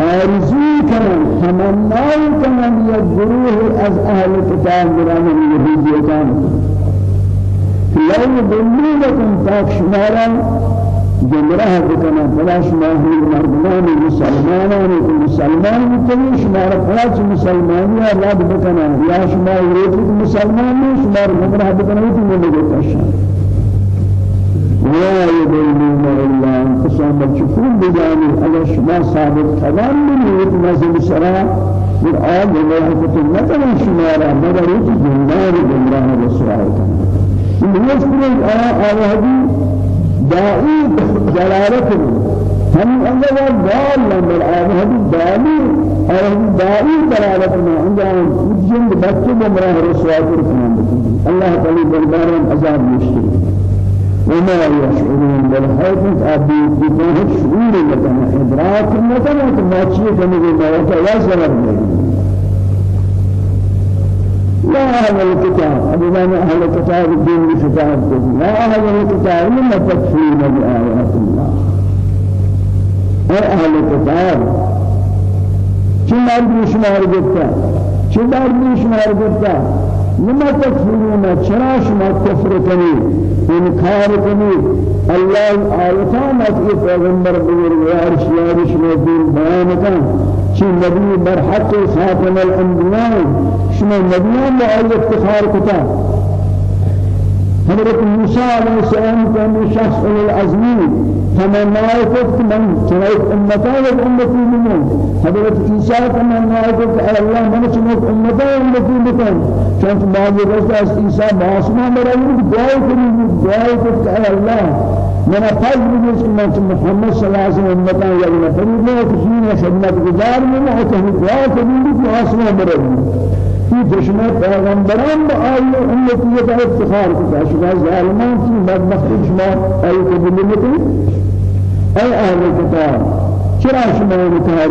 آرزو کنن تمنای کنن یک گروه از أهل کتاب برای یهودیتان لو دلیلکم تاک شمارا جمراه بكنا فلاش ما هي مردمان مسلمان مسلمان متوي شمار فلاش مسلمان يا رب بكنا يا شما يريد مسلمان شمار جمراه بكنا يتم نجتاش ولا يدلون إلا أنفسهم الشكون بجانب على شما ثابت كلام من يريد نزل سرا والآن الله كتب شمارا مدر يتم جمراه جمراه رسوله إن يذكر آه آه داعي جلالة هم الله دال من العالم دالي اور داعي جلالة ما عندهم جند بچے بمراه رسوا کرتے الله تعالى دربار عذاب مشتري وما يشعرون بالحيث أبي بتوه شعور لكنا إدراك لكنا كما تشيء كما يقول لا سبب لا أهل الكتاب. أبدا أهل الكتاب الدين الكتاب لا أهل الكتاب لما تكفرون بآيات الله. أي أهل الكتاب. شو مرد شمار جبتا شو مرد شمار جبتا لما تكفرون؟ شراش ما كفر كني إنكار كني الله آياتان أتي پیغمبر بزرگ يارش يارش دين بيان كان شو نبي برحق خاتم الأنبياء شما نبيان لأي افتخار كتاب حضرت موسى عليه السلام كان شخص العزمي تمنى يكفت من شريف أمتا وأمتي منه حضرت عيسى تمنى يكفت الله من شريف أمتا وأمتي منه كانت بعض الرسول عيسى باسما مرأي دعاء كريم دعاء كفت الله من أفضل بجلس من محمد صلى الله عليه وسلم أمتا يجب فريد لا تشمين خدمت گزار من أتهي دعاء كريم باسما مرأي في دشمن پیغمبران با آئی امتیت افتخار کتا شما ظالمان کی بدبخت شما آئی قبول نکنی ای أهل کتاب چرا شما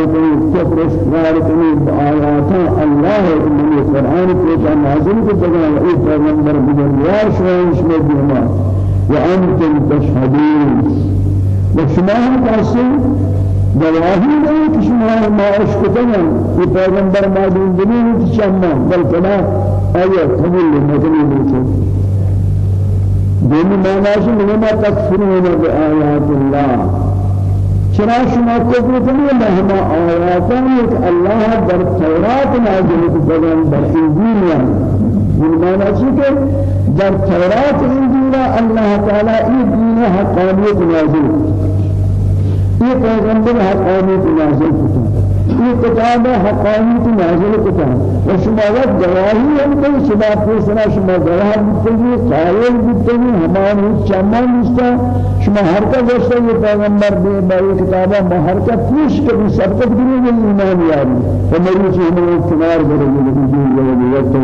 کنید؟ کفر افتخار کنید با آیات الله من قرآن کو نازل کو جگہ ای پیغمبر بزرگوار شما شما دیما و أنتم تشهدون. و شما هم گواهی نہیں کہ شما ما عشق کنن یہ پیغمبر معلوم دلیل کی شما بل فلا آیا قبول مدنی نہیں دین معنی سے لما تکفرون بآیات اللہ چرا شما کفر کنی مهما آیاتان ایک اللہ در تورات نازل کردن در انجیل این معنی چی کہ در تورات انجیل اللہ تعالی این دین حقانیت نازل یہ پیغمبر حقانیت نازل کردن یہ کتاب حقانیت نازل کتاب و شما وقت گواہی ہم کو شما پوچھنا شما گواہ بتگی قائل بتگی ہمارے چمان نشتا شما ہر کا گوشتا یہ پیغمبر بے کتابہ ما ہر کا پوچھ کے بھی سبقت کرنے میں ایمان یاری۔ و میری چیز میں کنار کرے یہ وقت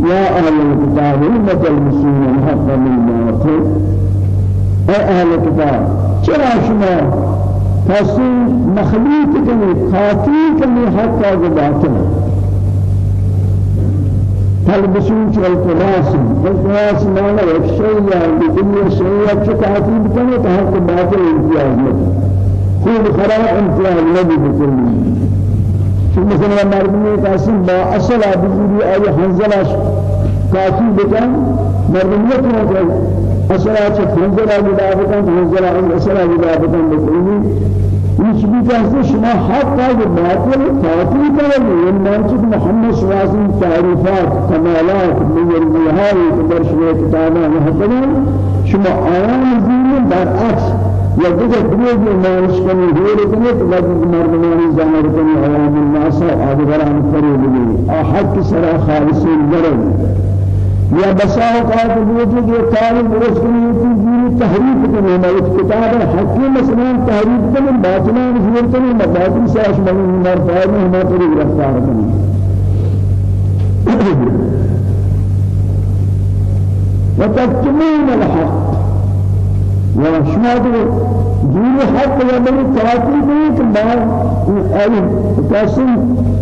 يا أهل الكتاب إنك المسلمين حق من أهل الكتاب شرع شما فسي مخلوق كني خاطي كني حتى باطل؟ تلبسون شو القراص القراص ما له شيء يعني الدنيا شيء شكاتي بكني تحت باطل امتياز لك خوب خراب امتياز نبي بكل شو مثلا مردمي قاسم با اصل ابوذي اي حنزلاش كافي بكن مردمية كنا أصلا حنزلا بلا بكن حنزلا عن أصلا بلا بكن بكل مش بيجهز شما حتى باطل تعطي كلام ينمسك محمد صلى الله عليه وسلم تعريفات كمالات من النهاية كبر شوية كتابة وهكذا شما آيان الدين برعكس يجب بروج مالش كني غير كني تبدي مردمان زمر كني عوام الناس آدغران فريد لي أحد سرا خالص الجرد يا بساط آت بوجود یہ تعلیم درست کرنے کی دین تحریف کرنے میں اس کتاب حکیم مثلا تحریف کرنے باطنان ظہور کرنے باطن سے اشمل نار فائد میں ہمیں پوری گرفتار کرنے <coughs> وتكتمون الحق وشماد دين حق يبني تعطي بيت ما أي تاسم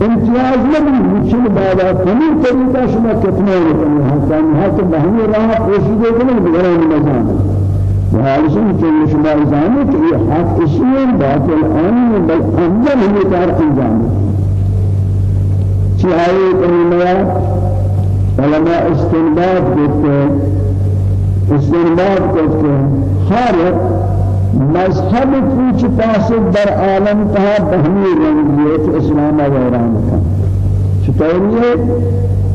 امتياز لم يشيل بعد كمين طريقة شما كتمان كمين حتى نهاية بهني راح پوشیده کنه بگران مزان وعلشان كل شما زانه که حق اشیاء باطل آن بل انجام همی کار انجام. چی آیه کریمه علماء استنباط کرتے استنباط کرتے ہر مذهب پوچھ پاسد در عالم تها بہمی رنگیت اسلام ویران کا چطوری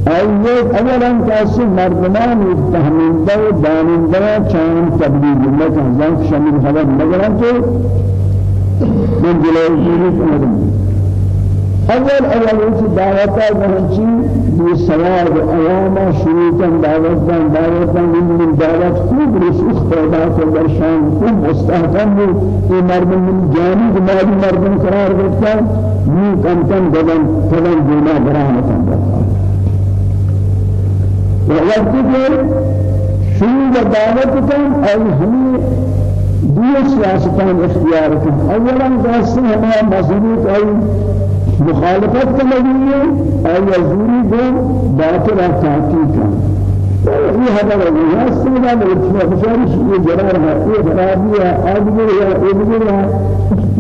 أيضا أولا كاسي مردمان يتهمنده وداننده كان تبديل الله كان شامل خبر مجرد من جلوه جيري أول اول اس دعوتا جہنچی یہ سوار ایاما شروعاً دعوتاً دعوتاً من دعوت خوب رسوخ پیدا کر در شان خوب مستحکم یہ مردم من جانی مالی مردم قرار دیتا یہ کم کم گدن فلن جنا برامتاً دیتا وقتی کہ شروع دعوت کن ای ہمیں دو سیاستان اختیار کن. اولا دستے ہمیں مضبوط آی مخالفت ہے اور یزوری کو باطل تحقیق یہ هذا ہے سیدھا مرچنا بشارش یہ جرار ہے یہ خرابی ہے آدمی ہے ابن ہے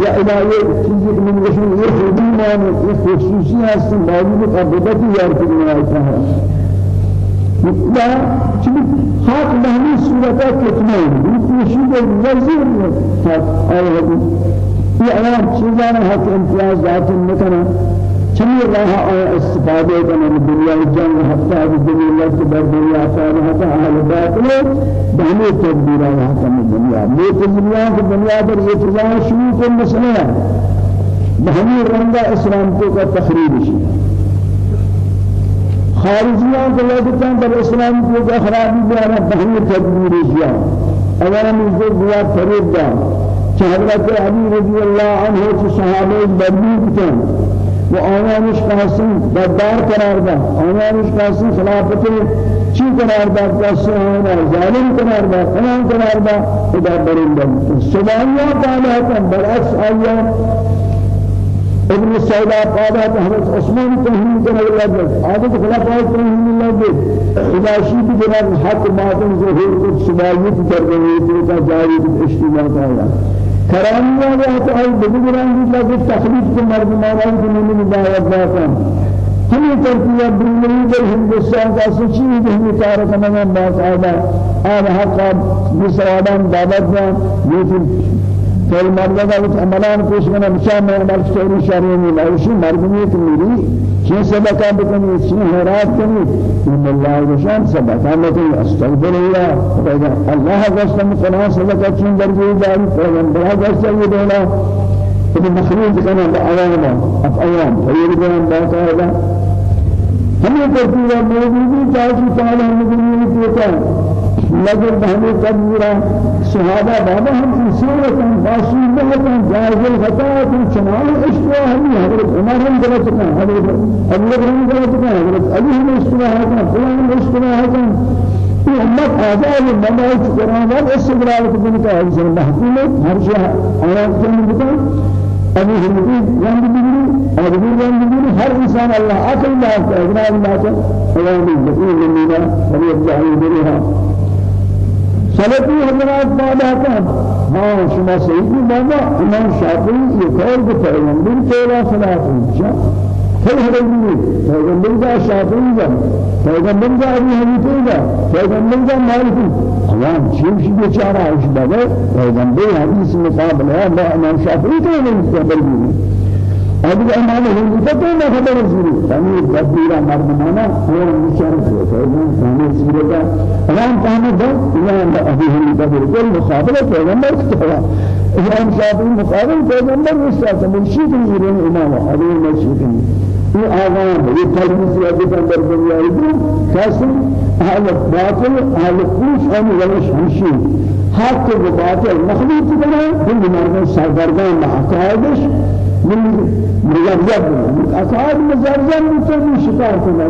یا الہی چیز من وشن یہ خودی مان یہ خصوصی ہے موجود قبضت یار کرنا ہے چون حق مهمی صورتات کتمان این پیشی وزیر آیا یہ عوام چیزان حق امتیاز ذات نکنا چمی راہ آیا استفادے کرنے دنیا جنگ حتی دنیا لفت بر دنیا فارحت اہل باطل بہمی تدبیر آیا حکم دنیا. لیت دنیا کی دنیا پر یہ چیزان شروع کو مسئلہ اسلام کو کا تخریب شی. لگتا ہے در اسلام کو کا خرابی بیانا بہمی تدبیر شیا اولا مجھے دعا فرید دا حضرت علی رضی اللہ عنہ کے صحابہ بدلی تھے۔ وہ آنانش قاسم بدار قرار دا آنانش قاسم خلافت چی قرار دا قاسم آنا ظالم قرار دا فلان قرار دا خدا برندہ سبحانہ تعالیٰ کا برعکس آیا ابن سعيد قال حضرت عثمان تهين كان الله عادة خلافات تهين الله إذا شيء بجناب حق ما تنزهر كل سبايت تربيه تلك جاري الاجتماع تعالى کرانی ہے تو ای بزرگان کی لگے تخلیق کے مرد ماران کی نہیں دعوت دیتا ہمیں ترتیب برنامه در ہندوستان کا سچی ہے کار کرنا باقاعدہ دعوت دیں یہ كل مرة قالت عملان پیش من مشان من عمل سوری شرعی لایشی مردمی که میری چه سبکا بکنی چه هرات کنی إن الله رشان سبکا بکنی أستغفر الله. الله قسم قرآن سبکا چون درجة داری پیغمبر قسم دینا ابن مخلوق كان بأعواما أفعوام فيرجعون باقاعدة هم يتركوا موجودين تعالى تعالى مدنيا تيتا لكن بهذه كبيرة صحابة بابا هم إنسان باشين بهتن جاهز الخطأ شمال اشتباه هم حضرت عمر هم غلط كان حضرت بكر هم غلط كان حضرت علي هم اشتباه كان فلان هم اشتباه كان في أمة آداب المناهج القرآن والاستدلال في ذلك هذه المحكومة هر شيء آيات كان بكان أبو هريرة يان بيجري أبو يان بيجري هر إنسان الله أكل ما أجمع الله الله من بقول منا فليرجع إليها سلفی حضرات بعد کن ها شما سیدی بابا امام شافعی یہ قول کو پیغمبر تیرا خلاف ہے خیلی حضرت پیغمبر کا شافعی کا پیغمبر کا ابو حنیفہ کا پیغمبر کا مالکی. عوام چیز بیچارہ اس بابا پیغمبر حدیث مقابل ہے امام شافعی نہیں پیغمبر بھی ابھی ہمارے ہندو تو نہ خبر ضرور تمہیں تبدیل مردمانہ اور نشان ہے تو ہمیں سیرے کا ہم کہنے دو یہ ابھی ہندو کا بالکل مقابلہ پیغمبر سے ہوا امام شافعی مقابل پیغمبر مستعد مرشد میرے امام علی مرشد یہ آغاز یہ تلبیس یا پیغمبر دنیا ہے کیسے اہل باطل اہل کوف ہم ولش ہمشی حق و باطل مخلوق بنا كل مرة سرگردان عقائدش من مزرزب أصحاب مزرزب متوجه شكار كنا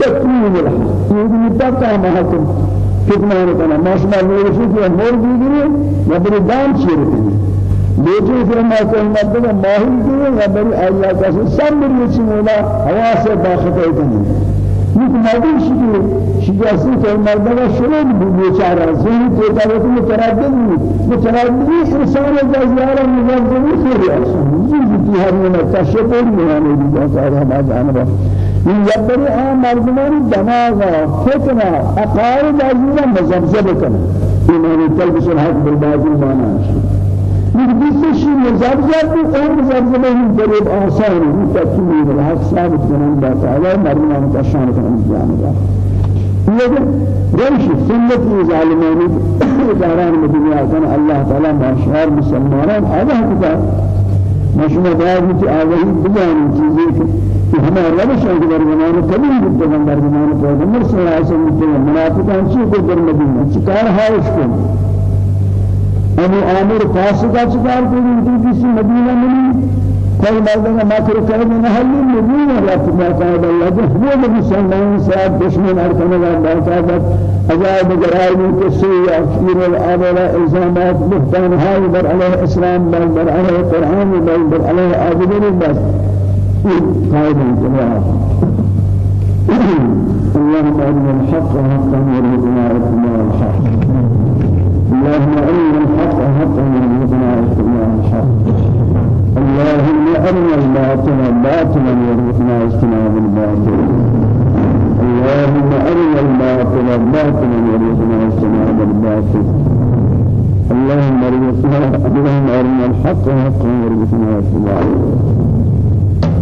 تكمين الحق يقول ما حكم كتنا ركنا ما شاء الله نور شيء؟ مور بيجري يبري دام شيء ركنا لیکن پھر میں کوئی مدد ماہر کی یا بڑی آیا کا سب میری چیزیں ہوا سے باخت ہے یک مردی شده شگستی که مردم شده بود بیچاره زنی که طرف متردد بود. مترددی انسان جزیره مزرزمی خیلی اصلا زیزی همین تشکر میانه دیگه سارا مجان را این یبری آن مردمان دماغا فتنه اقار جزیره مزرزه بکنه ایمانی تلبسون حق بالبازی مانه شد معناش بیسشی مزرزر بود اور مزرزر این جریب آثار این تکمیل الحق ثابت کنن با تعالی مردمان کشان کنن جانبا لیکن روش سنت ظالمانی داران دنیا کن اللہ تعالی معاشر مسلمانان آگاہ کتا مشما داری کہ آگاہی بجانی چیزیں کہ ہمیں روش ہے کہ در زمان کبھی بھی در زمان پیغمبر صلی اللہ علیہ وسلم منافقان چی کو در مدینہ چکار حالش کو ابو عامر فاسقہ چکار کو دی کسی مدینہ میں کوئی مردہ ما کر کر نہ حل مدینہ رات ما قال اللہ جو وہ مسلمان صاحب دشمن ارکان کا باقاعدہ عجائب جرائم کے سے اخیر الأول الزامات بهتان هاي بر عليه اسلام بل بر عليه قران بل بر عليه عابدين بس قائد اللهم ارنا الحق حقا وارزقنا اتباع اللهم أرنا اللهم أرنا الباطل باطلا وارزقنا اجتناب الباطل. اللهم أرنا الباطل باطلا وارزقنا اجتناب الباطل. اللهم ارزقنا اللهم أرنا الحق حقا وارزقنا اتباعه.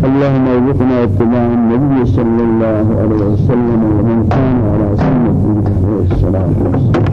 اللهم ارزقنا اتباع النبي صلى الله عليه وسلم ومن كان على سنته والصلاة والسلام.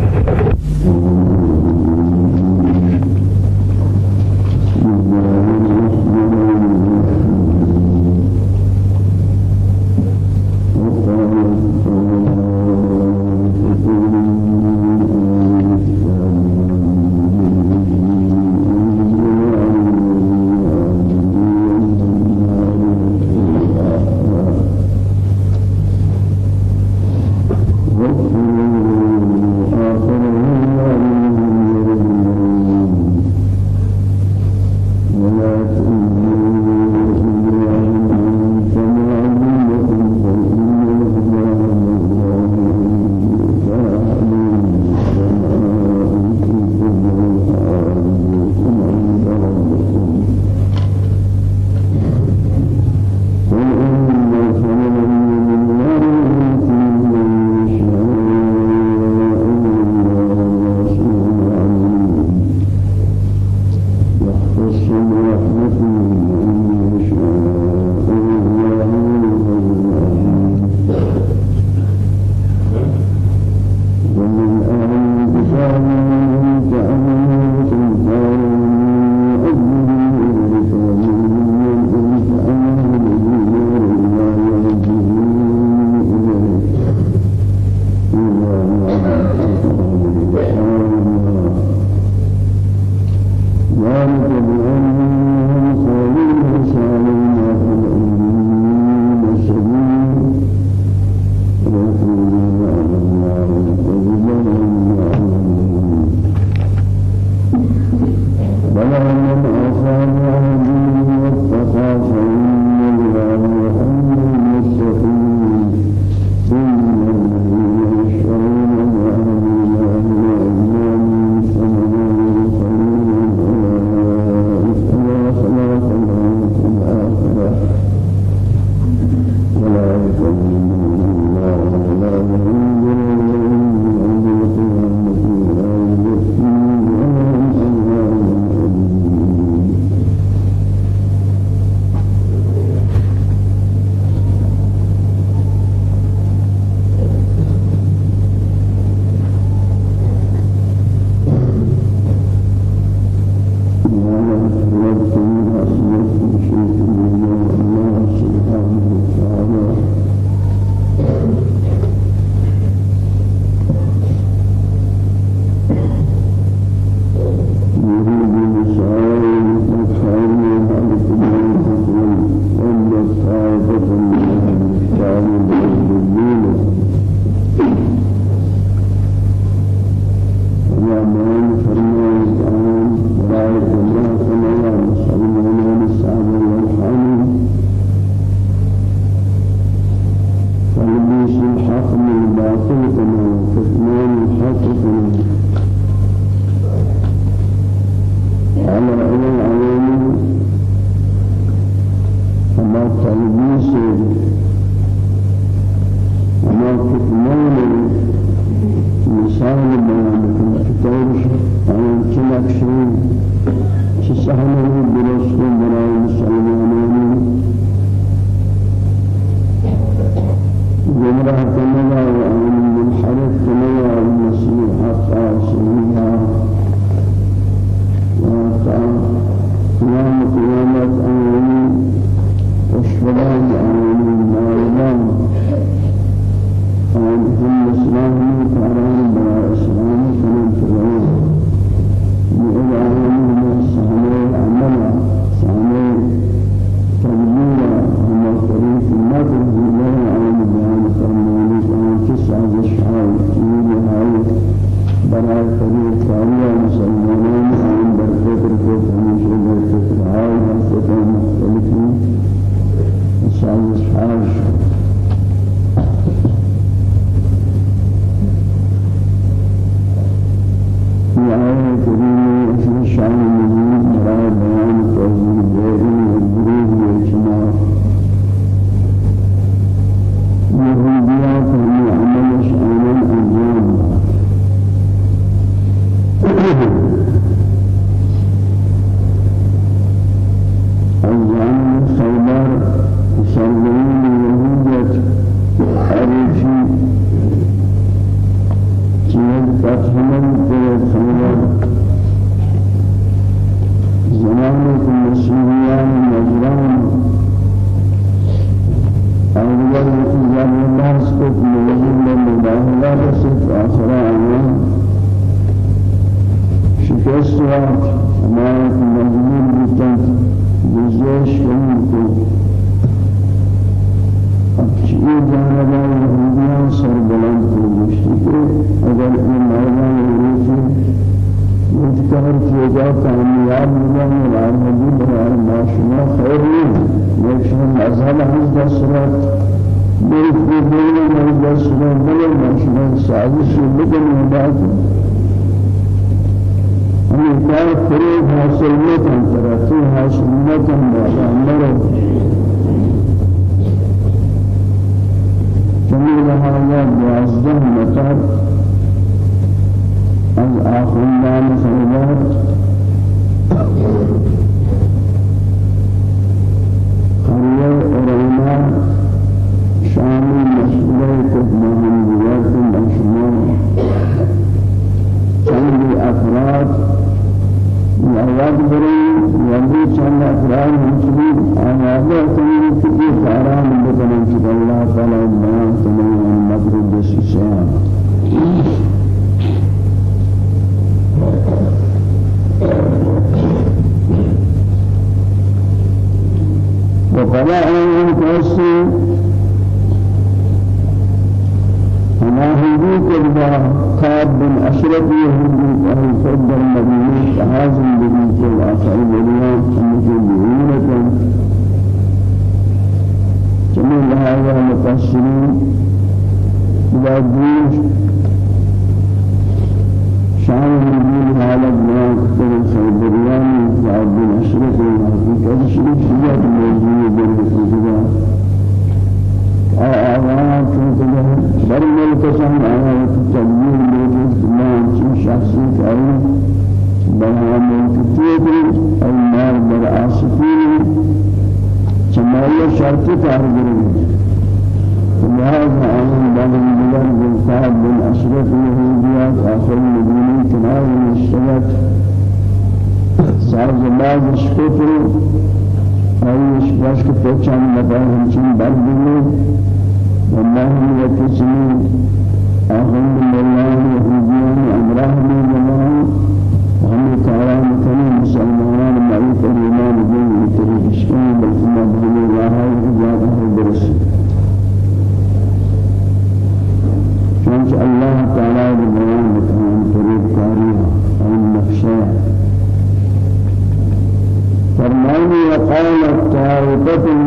من أهل الكتاب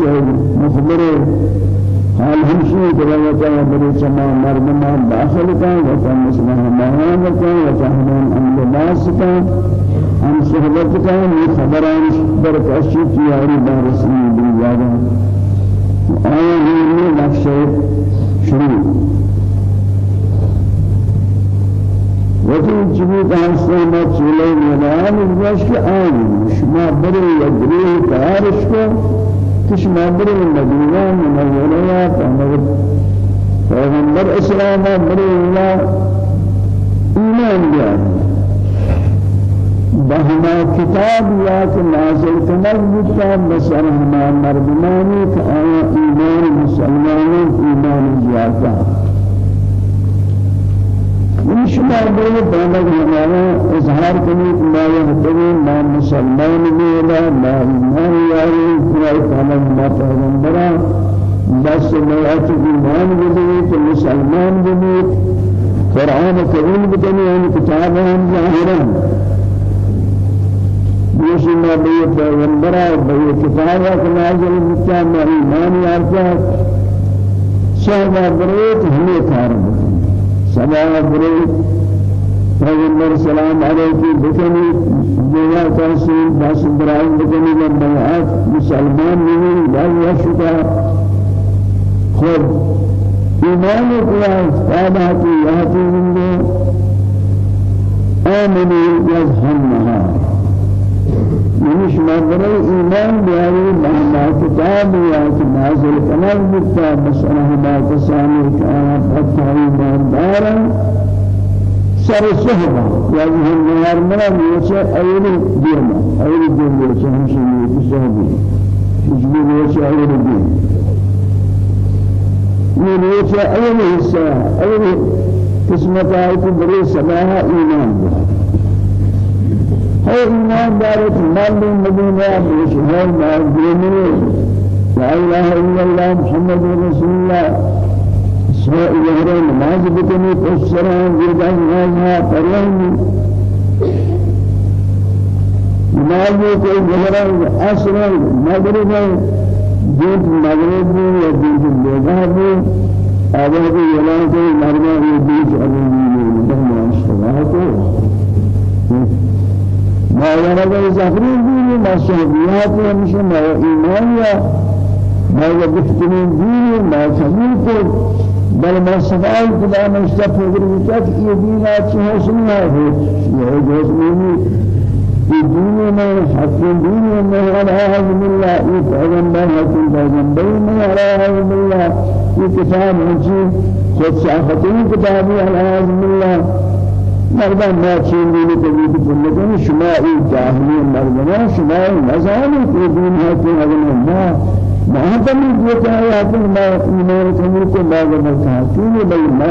ہے مخبر حال ہمشی دلالتا ہے بڑے سما مردما داخل کا وتا مسلم کا وتا ہمان ہم لباس کا ہم صحبت یہ خبران تیاری بارسنی بھی زیادہ آیا ہمیں نقشے شروع وكل جبوت هستن ما چلے میدان الجاش کے آن شما بری یدری کارش کو کشما بری مدینہ منورہ پہنگر پیغمبر اسلام بری اللہ ایمان دیا بہما کتاب یا کہ نازل کنر بتا بسر ہما مردمانی کہ آیا ایمان مسلمانوں ایمان زیادہ۔ شما بره بانگ ہمارا اظہار کرنے کہ ما يهتدي ما مسلمان میلا ما ایمان یاری خدای تعالی ما پیغمبرا بس موات ایمان بدهی تو مسلمان بدهی قرآن کریم بدهی آن کتاب هم ظاهرا بیشی ما به پیغمبرا به کتاب که نازل بتا ما ایمان یارتا شهر بریت ہمیں کار بدهی سبا بري پیغمبر سلام علیکی بکنی دینا تحصیل باس برائی بکنی و بیعات مسلمان نہیں لا یشکا خود ایمان قیاس قاداتی یاتی منگو آمنی یزهنها یعنی شما برای ایمان بیاری مهما کتاب یا نازل کنال بکتا مثلا هما کسانی که آیا فتحی ایمان دارن سر صحبه یا هم نهار منا میشه ایلی دیما. ایلی دیما میشه همشه میشه صحبی. هیچ میشه ایلی دیما. میشه ایلی حصہ ایلی قسمت آیت بری سباہ ایمان دار ہے ایمان دارت مال مدینہ بشہر معظمی لا الہ الا اللہ محمد رسول اللہ سواء ظهر نماز بکنی تسران زیدہ نمازها پرانی نماز کو ظهر عصر مغرب دید مغرب میں یا دید بیگاہ میں آباد یلان کے مرمہ یہ بیچ علیمی میں مدہم اشتغاہ کو ما ورد زهري دين ما شهديات ومش ما إيمان يا ما يبتدين دين ما سميت بل ما تک یہ دین اچھی حسن نہ ہو یہ جس میں في ديننا حق ديننا على هذا الله. في پیغمبر حق پیغمبر میں على هذا الله. في كتاب مجيد خود شافتين كتابي على هذا الله. مردان ما چین دینی تبید کنن شما این جاهلی مردان شما نزانی که دین هستی اگر ما ما هم ہے کہ ما ایمان کنی کو بعد میں کہتی بھئی ما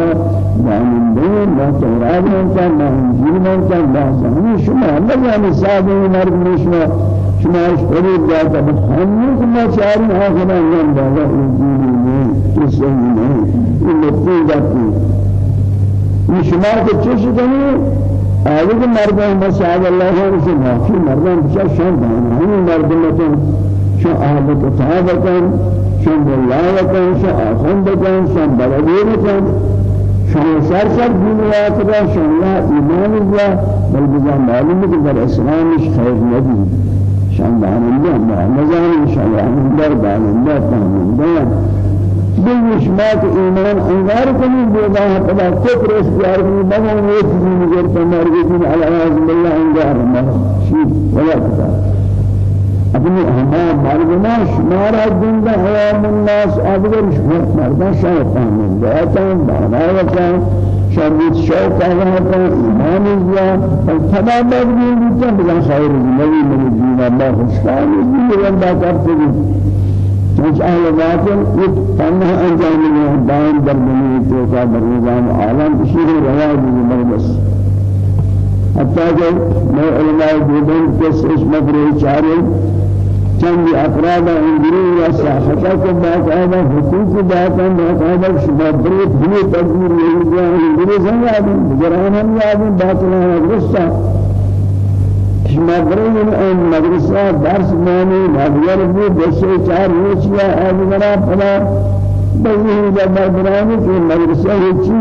مانندے ما تورات کا ما انجیل ما زمین شما نزانی ساده مرد شما شما پر جاتا ہم کو چاری آخر انجام دادا انجیل میں اس میں یہ لطفی این شما چه شدنی آدی که مردم مساعد الله هم شما کی مردم بچه شان دارن همین مردم تون شان آب کتاب کن شان بلای کن شان آخوند کن شان بلدیر کن شان سر سر دنیا کرا شان لا ایمان الله بل بجا معلوم که در اسلامش خیر ندید. شان دارنده ما شان دارنده دارنده دارنده بیش مات ایمان انگار کنی بیگاه خدا کفر اختیار کنی بگم یک چیزی نگر کمار گیتین علی عز بالله انگار ما شید ولا کتا اپنی ہما مردمان شمارا زندہ حیام الناس آدگر مردان شیطان من دعاتان بعنایتان شرط شوق آغاتا ایمان ازیا فالتبا مبنی بیتن بزن خیر زنوی من الدین اللہ خوشکان الدین رنبا کرتے مش أهل باطل يتنه أنجام من دائم در بني توكا بالنظام عالم بشير رواج بس. حتى کہ میں علماء دیدن کس اس مبرے چارے چند افراد انگری یا ساحتا کو باقاعدہ حقوق باقاعدہ باقاعدہ شما بریت ہمیں تدبیر یہی جائے انگری زنگ آدم جران ہم آدم باطلہ رسا برین این مدرسة درس مانی مدیر بود دسته چهار روزیا آدمرا پلا بزنی جبر برانی که مدرسة هیچی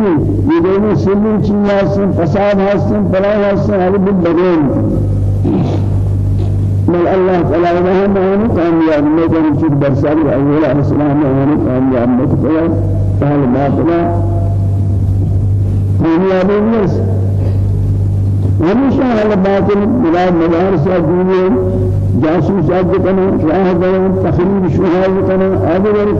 یه سلیم چی هستن فساد هستن پلا هستن علی بود برین بل الله تعالى ما هم كامياب مدن في برسال أول الإسلام هم كامياب مدن فهل ما بلا كامياب الناس ہمیشہ حال باطل بلا مدارس دنیا جاسوس عد کنا شاہد تخریب شہاد کنا آدھگر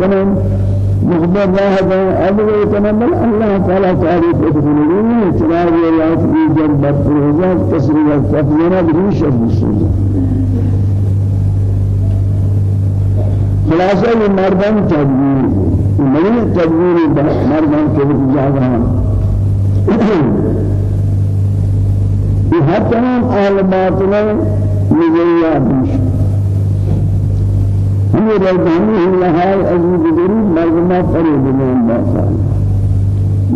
مخبر راہ دا آدھگر بل اللہ تعالیٰ تعریف ادخلونی چراغ اللہ في جل برفروزات تسریع تفضینا بریش الرسول خلاصہ یہ مردان تدبیر نہیں تدبیر مردان کے جاگہ في هر تمام أهل باطل مجيئات مش هي رجعني لها أجل غريب مرغما فريد من باسا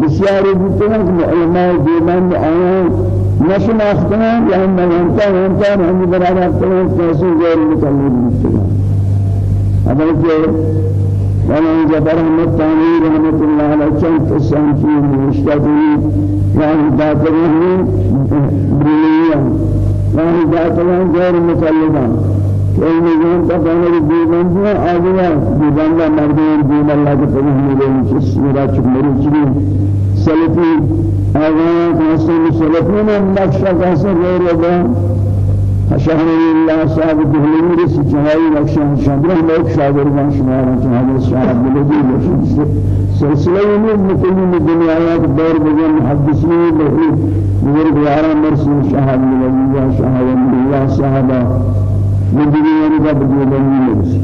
بسیاری بودتن که علماء دیوان آیان نشناختن یا هم نگانتا نگانتا همی برابر کنن کسی غیر مکلم بودتن اما که ومن جبر احمد ثاني رحمة الله على چند قسم کی مشتبه يعني داتره بريليا يعني داتره غير مكلفا کوئی نظام کا بنا دی دیوان جو آگیا دیوان کا مردین دین اللہ کے پناہ ملے جس میرا چمری چلی سلفی آگیا کاسے سلفی نے نقشہ کاسے غیر ہے شهر الله صاحب دهلين رس جهاي نقشان شامل هم شاگردان شمار جهاي صاحب بلدي سلسلة من كل الدنيا آيات دور بجان محدثين بهي نور بيارا مرسل شهاد من شهاد من الله صاحب من دنيا نبى بجان مرسل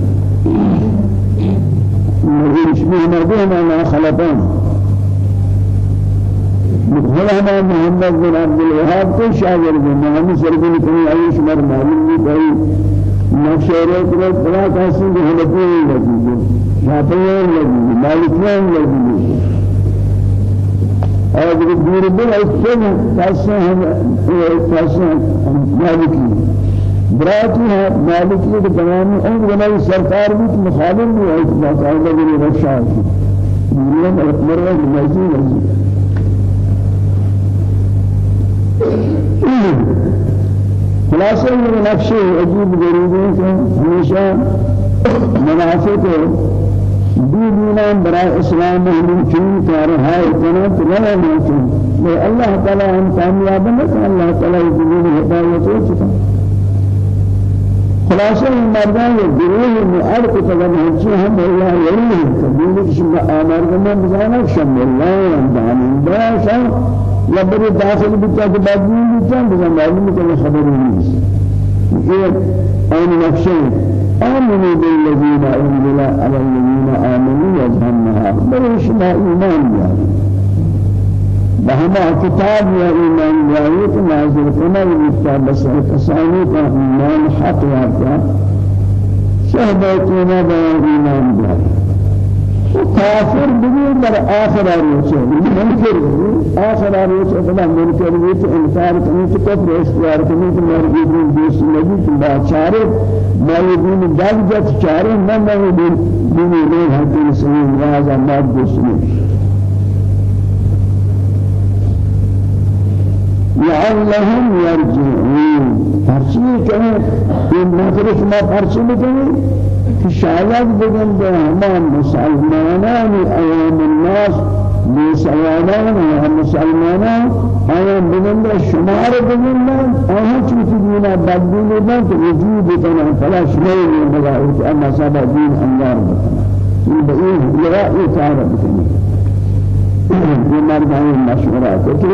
مرسل شبيه مردين مولانا محمد بن عبد الوهاب کو شاگرد ہیں محمد سربن کوئی عیش مر معلوم نہیں بھائی نقشے کو بڑا کیسے جو ہلتی لگی شافعیان لگی مالکیان لگی اور جو دور بل اس سے کیسے ہم کیسے مالکی براتی ہے مالکی کے تمام ان بنائی سرکار بھی مخالف بھی ہے اس بات ہے کہ رشاہ دنیا میں مرے موجود ہے خلاصہ یہ نقشے عجیب غریب ہیں کہ ہمیشہ منافق دینان برای اسلام ہم چون کار ہے؟ اتنا تو نہ ممکن۔ میں اللہ تعالی ہم کامیاب نہ اللہ تعالی دین ہدایت ہو چکا۔ خلاصہ مردان گروہ معرض تمام ہنچی ہم اللہ یہی ہے دین کی شما آمار میں بزانا شم اللہ دامن داشا یا بڑے داخل بچا کے بعد بچا بزانا معلوم کہ خبر نہیں یہ ان نقشے آمنوا بالذين أنزل على الذين آمنوا يجهنها بل شما إيمان يعني. بهما كتاب يا إيمان جاءت نازل كما يبتا بس كساني إيمان حق يا شهدتنا بيان إيمان جاءت کافر بھی در آخر آریچے منکر آخر آریچے خدا منکر بھی تو انکار کرنے تو کفر اختیار کرنے تو مرگی دین دیس نبی تو باچارے مالی دین جگ جت چارے نہ مالی دین دین دین حقی سلیم راز آماد دوسری لعلهم يرجعون فرشي كمان إن نظرك ما فرشي بكني شاید بگن به همان مسلمانان ایام الناس مسلمانان و مسلمانان ایام بگن به شمار بگن آنها چیزی دینا بدبین بگن که وجود کنن فلا شمیر بگن اما سبا دین انگار بکنن این به این لغا اطاعت بکنی این مردان مشورات که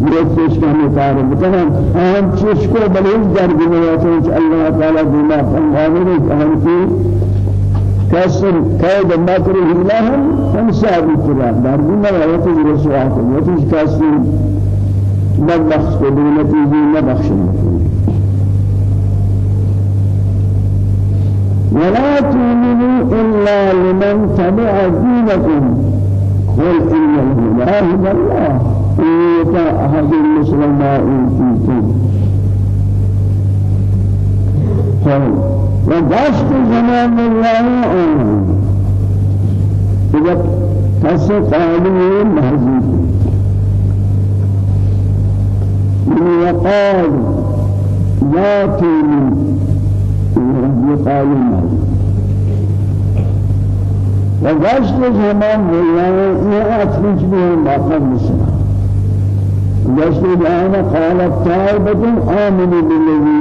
کا مقار بکنن ہم چیز کو بلیز در گناہوں کہ اللہ تعالی بما فرمانے ہم کی کسر قید مکر اللہ ہم ثابت کرا در گناہوں کہ رسوا کو یہ کسر مبخش کو نتیجے مبخش ولا تؤمنوا إلا لمن تبع دينكم قل إن الهدى الله إيتا أحد المسلمين فيكم وداشت زمان الله إذا تسقالي مهزوك من يقال ذاتي يقال مهزوك وگشت زمان الله اصلیش بھی باقی مسلم جشن جانا قالت طائبة آمنوا بالذي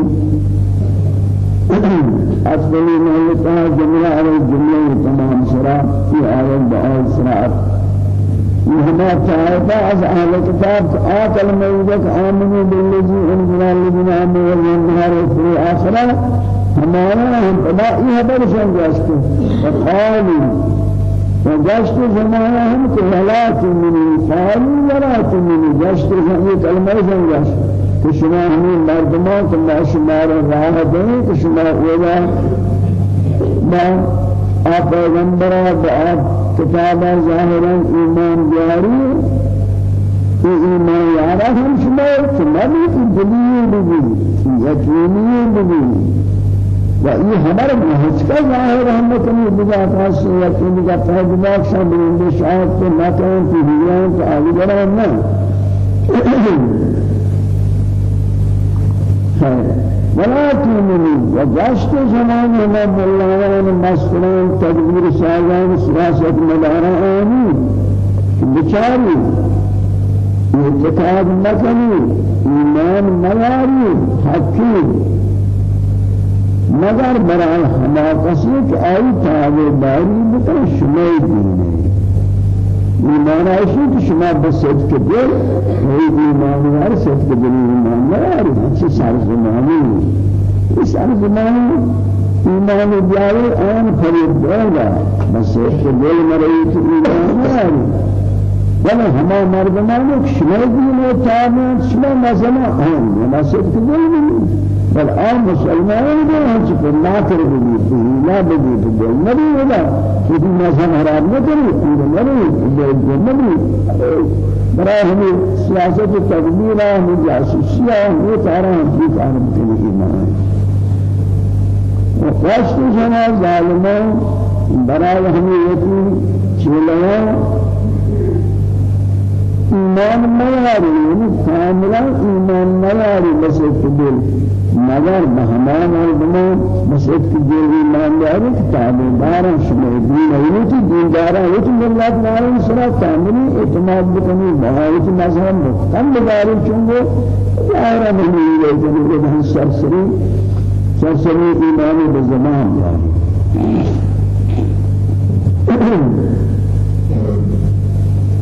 <clears throat> أصبحوا مهلتها جملة على الجملة تمام سراء في آية بآية سراء مهما طائبة از أهل الكتاب آكل موجك آمنوا بالذي أنزل الذين آمنوا والنهار في آخرة ہمارا ہم تباہی خبر سمجھتے وقالوا وجشت زمانه هم كهلات من قالوا ولا تمني جشت زمانه كلمة جشت. كشما هم مردمان كما شمار راه دين كشما ولا ما آپ پیغمبر آپ کتاب ظاہرا ایمان جاری کہ ایمان یارا ہم شما شما بھی دلیل بھی یقینی بھی وإي همار مهجك ظاهر هم كني بجا خاص يكون بجا فهد شان بين شاهد في مكان في ديان في آل جرام ما ولا تؤمنوا وجاشت زمان ما بلغان مسلمان تدبير سازان سياسة مدارا آمين بچاري اتقاد مکنی ایمان نیاری. حقی. مگر برای ہما کسی کہ آئی تابع داری بکن شمائی دینے ایمان آئیشی کہ شما بسید کے دل وہی ایمان سید کے دل ایمان نراری اچھی سر زمانی اس سر زمانی ایمان دیاری آن فرید دوگا بسید کے دل مرئی تو ایمان نراری بل ہما مردمان شما دینے تابع شما مزمہ آن کے دل بل آن مسلمان بھی ہیں کہ نہ کر بھی نہ بھی بھی نبی ولا کہ مذہب حرام نہ کرے نبی نبی برای ہمیں سیاست تدبیر ہمیں جاسوسیہ یہ سارا ہم کی کام کے ایمان وقاشت جنا ظالموں برای ہمیں یہ چلوا ایمان نیاری یعنی کاملا ایمان نیاری بس ایک دل مگر بہمان مردمان بس ایک دل ایمان نیاری کتاب دارا شما دین ایوتی دین دارا ایوتی ملت نارن سرا کاملی اعتماد بکنی بہایت مذہب کم بگاری چونگو دارا بنی لیکنی کہ ہم سرسری سرسری ایمانی بزمان جاری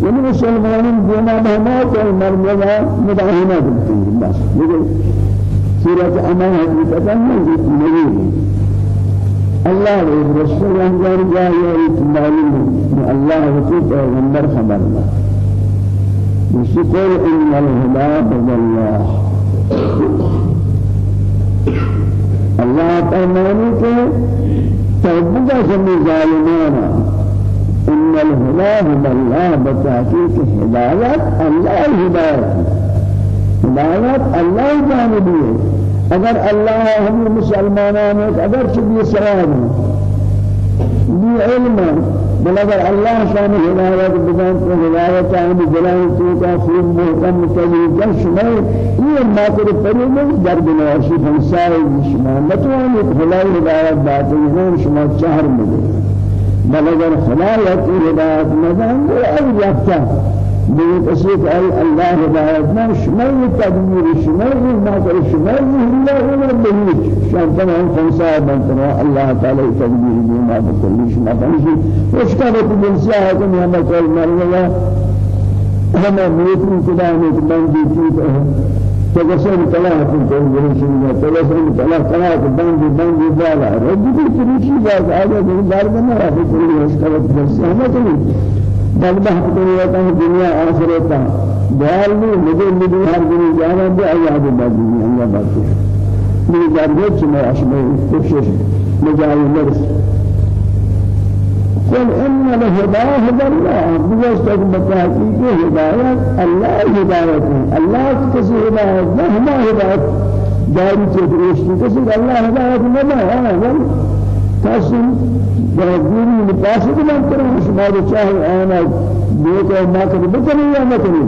یعنی مسلمانوں دینا مہمات اور مرمزہ مداہنہ کرتے ہیں بس. لیکن سورت أمان حقیقتا نہیں نہیں اللہ رسول انجار جائے ایک معلوم اللہ رسول پیغمبر خبر اللہ بشكر إن الهدى هدى الله. الله تعالى کے توبہ سے ظالمانہ إن الهدى هدى الله بتحقيق هداية الله هداية. هداية الله جانبية. اگر الله هم مسلمانان اگر چبی سواب بی علم. بل اگر الله شان هدایت بدان تو هدایت عام جلال تو کا خوب محکم میں یہ ما کر پرے میں درد نواشی فنسائے شما. نتوانی هدایت بات ہے شما چہر بل اگر خدا یکی ہدایت مدن وہ اب یکتا بے تشریف ای اللہ ہدایت نہ شمل تدبیر شمل ما کر شمل اللہ و ربه شان تمام خمسہ بنتنا اللہ تعالی تدبیر دی ما بکل شما تنشی اس کا وہ بنسیا ہے کہ ہم کل مرنا ہم میتن خدا نے تجسم طلاق بريشنا تجسم طلاق طلاق بند بند بالا. رجل تريشي باز هذا من دار بنا يقول لي اسكت بس. ما تقول. بل بحث دنيا كان دنيا آخرتا دال لي مجھے مجھے ہر دن جانا دے آیات بدنی اللہ بات میری جارگت میں اشبہ کوشش مجاہد نفس قل إن الهدى هدى الله بواسطة بتحقيق هداية الله هداية الله كسي هداية. ما هداية. داري تدريشتي كسي الله هداية ما هذا. تاسم. دارين لباسه ما كرنا شما چاہے آنا دیکھو ما کرے بکنی یا نہ کرے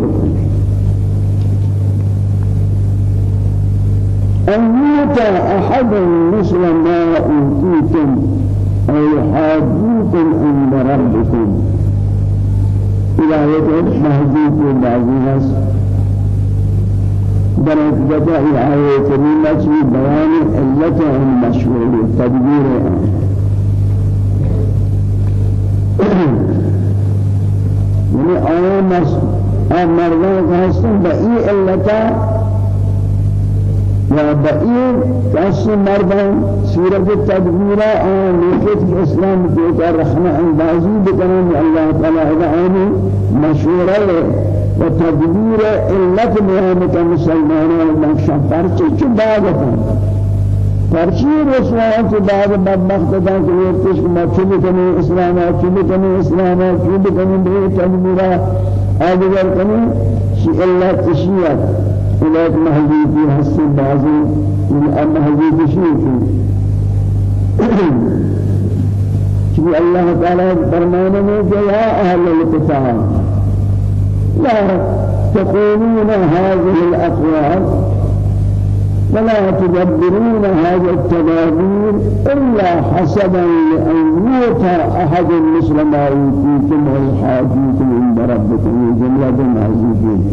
أن يؤتى أحد مثل ما أوتيتم أو يحاجوكم عند ربكم إلى يد محجوك بعضها درجة جزاء الآية الكريمة في بيان علته المشهور التدبير يعني آية مس أمرنا كهستن بأي علته وبعير كاس مردان سورة التدبير آن لكت الإسلام كيكا رحمة اندازي بكرم الله تعالى هذا مشهورة وتدبير إلة مهمة مسلمان والمخشى فرشي چبادتا فرشي رسوان بعد بدبخت دا کہ یہ کچھ مچھلی کنی اسلام چلی کنی اسلام چلی کنی بے تدبیرہ آدھگر کنی شی اللہ تشیعت إليك مهدي حس بعضي من مهدي شيء شبي الله تعالى فرمانا من يا أهل الكتاب لا تقولون هذه الأقوال ولا تدبرون هذا التدابير إلا حسبا لأن يؤتى أحد مثل ما يؤتيكم ويحاجيكم عند ربكم جملة عزيزين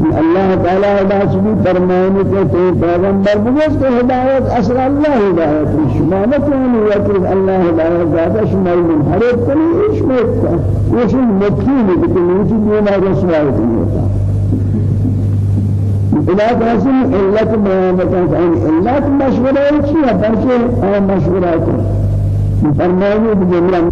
الله تعالى هدایت بھی فرمانے کے تو پیغمبر بجس کو ہدایت اصل اللہ ہدایت شما نہ کہیں یا کہ اللہ ہدایت زیادہ شما منحرف کنی اس میں وہ شن مکین ہے کہ نہیں یہ نہ رسوای نہیں ہوتا بلا قاسم علت بیان کرتا ہے علت مشورہ ہے چیز ہے بلکہ مشورہ ہے فرمانے بجملہ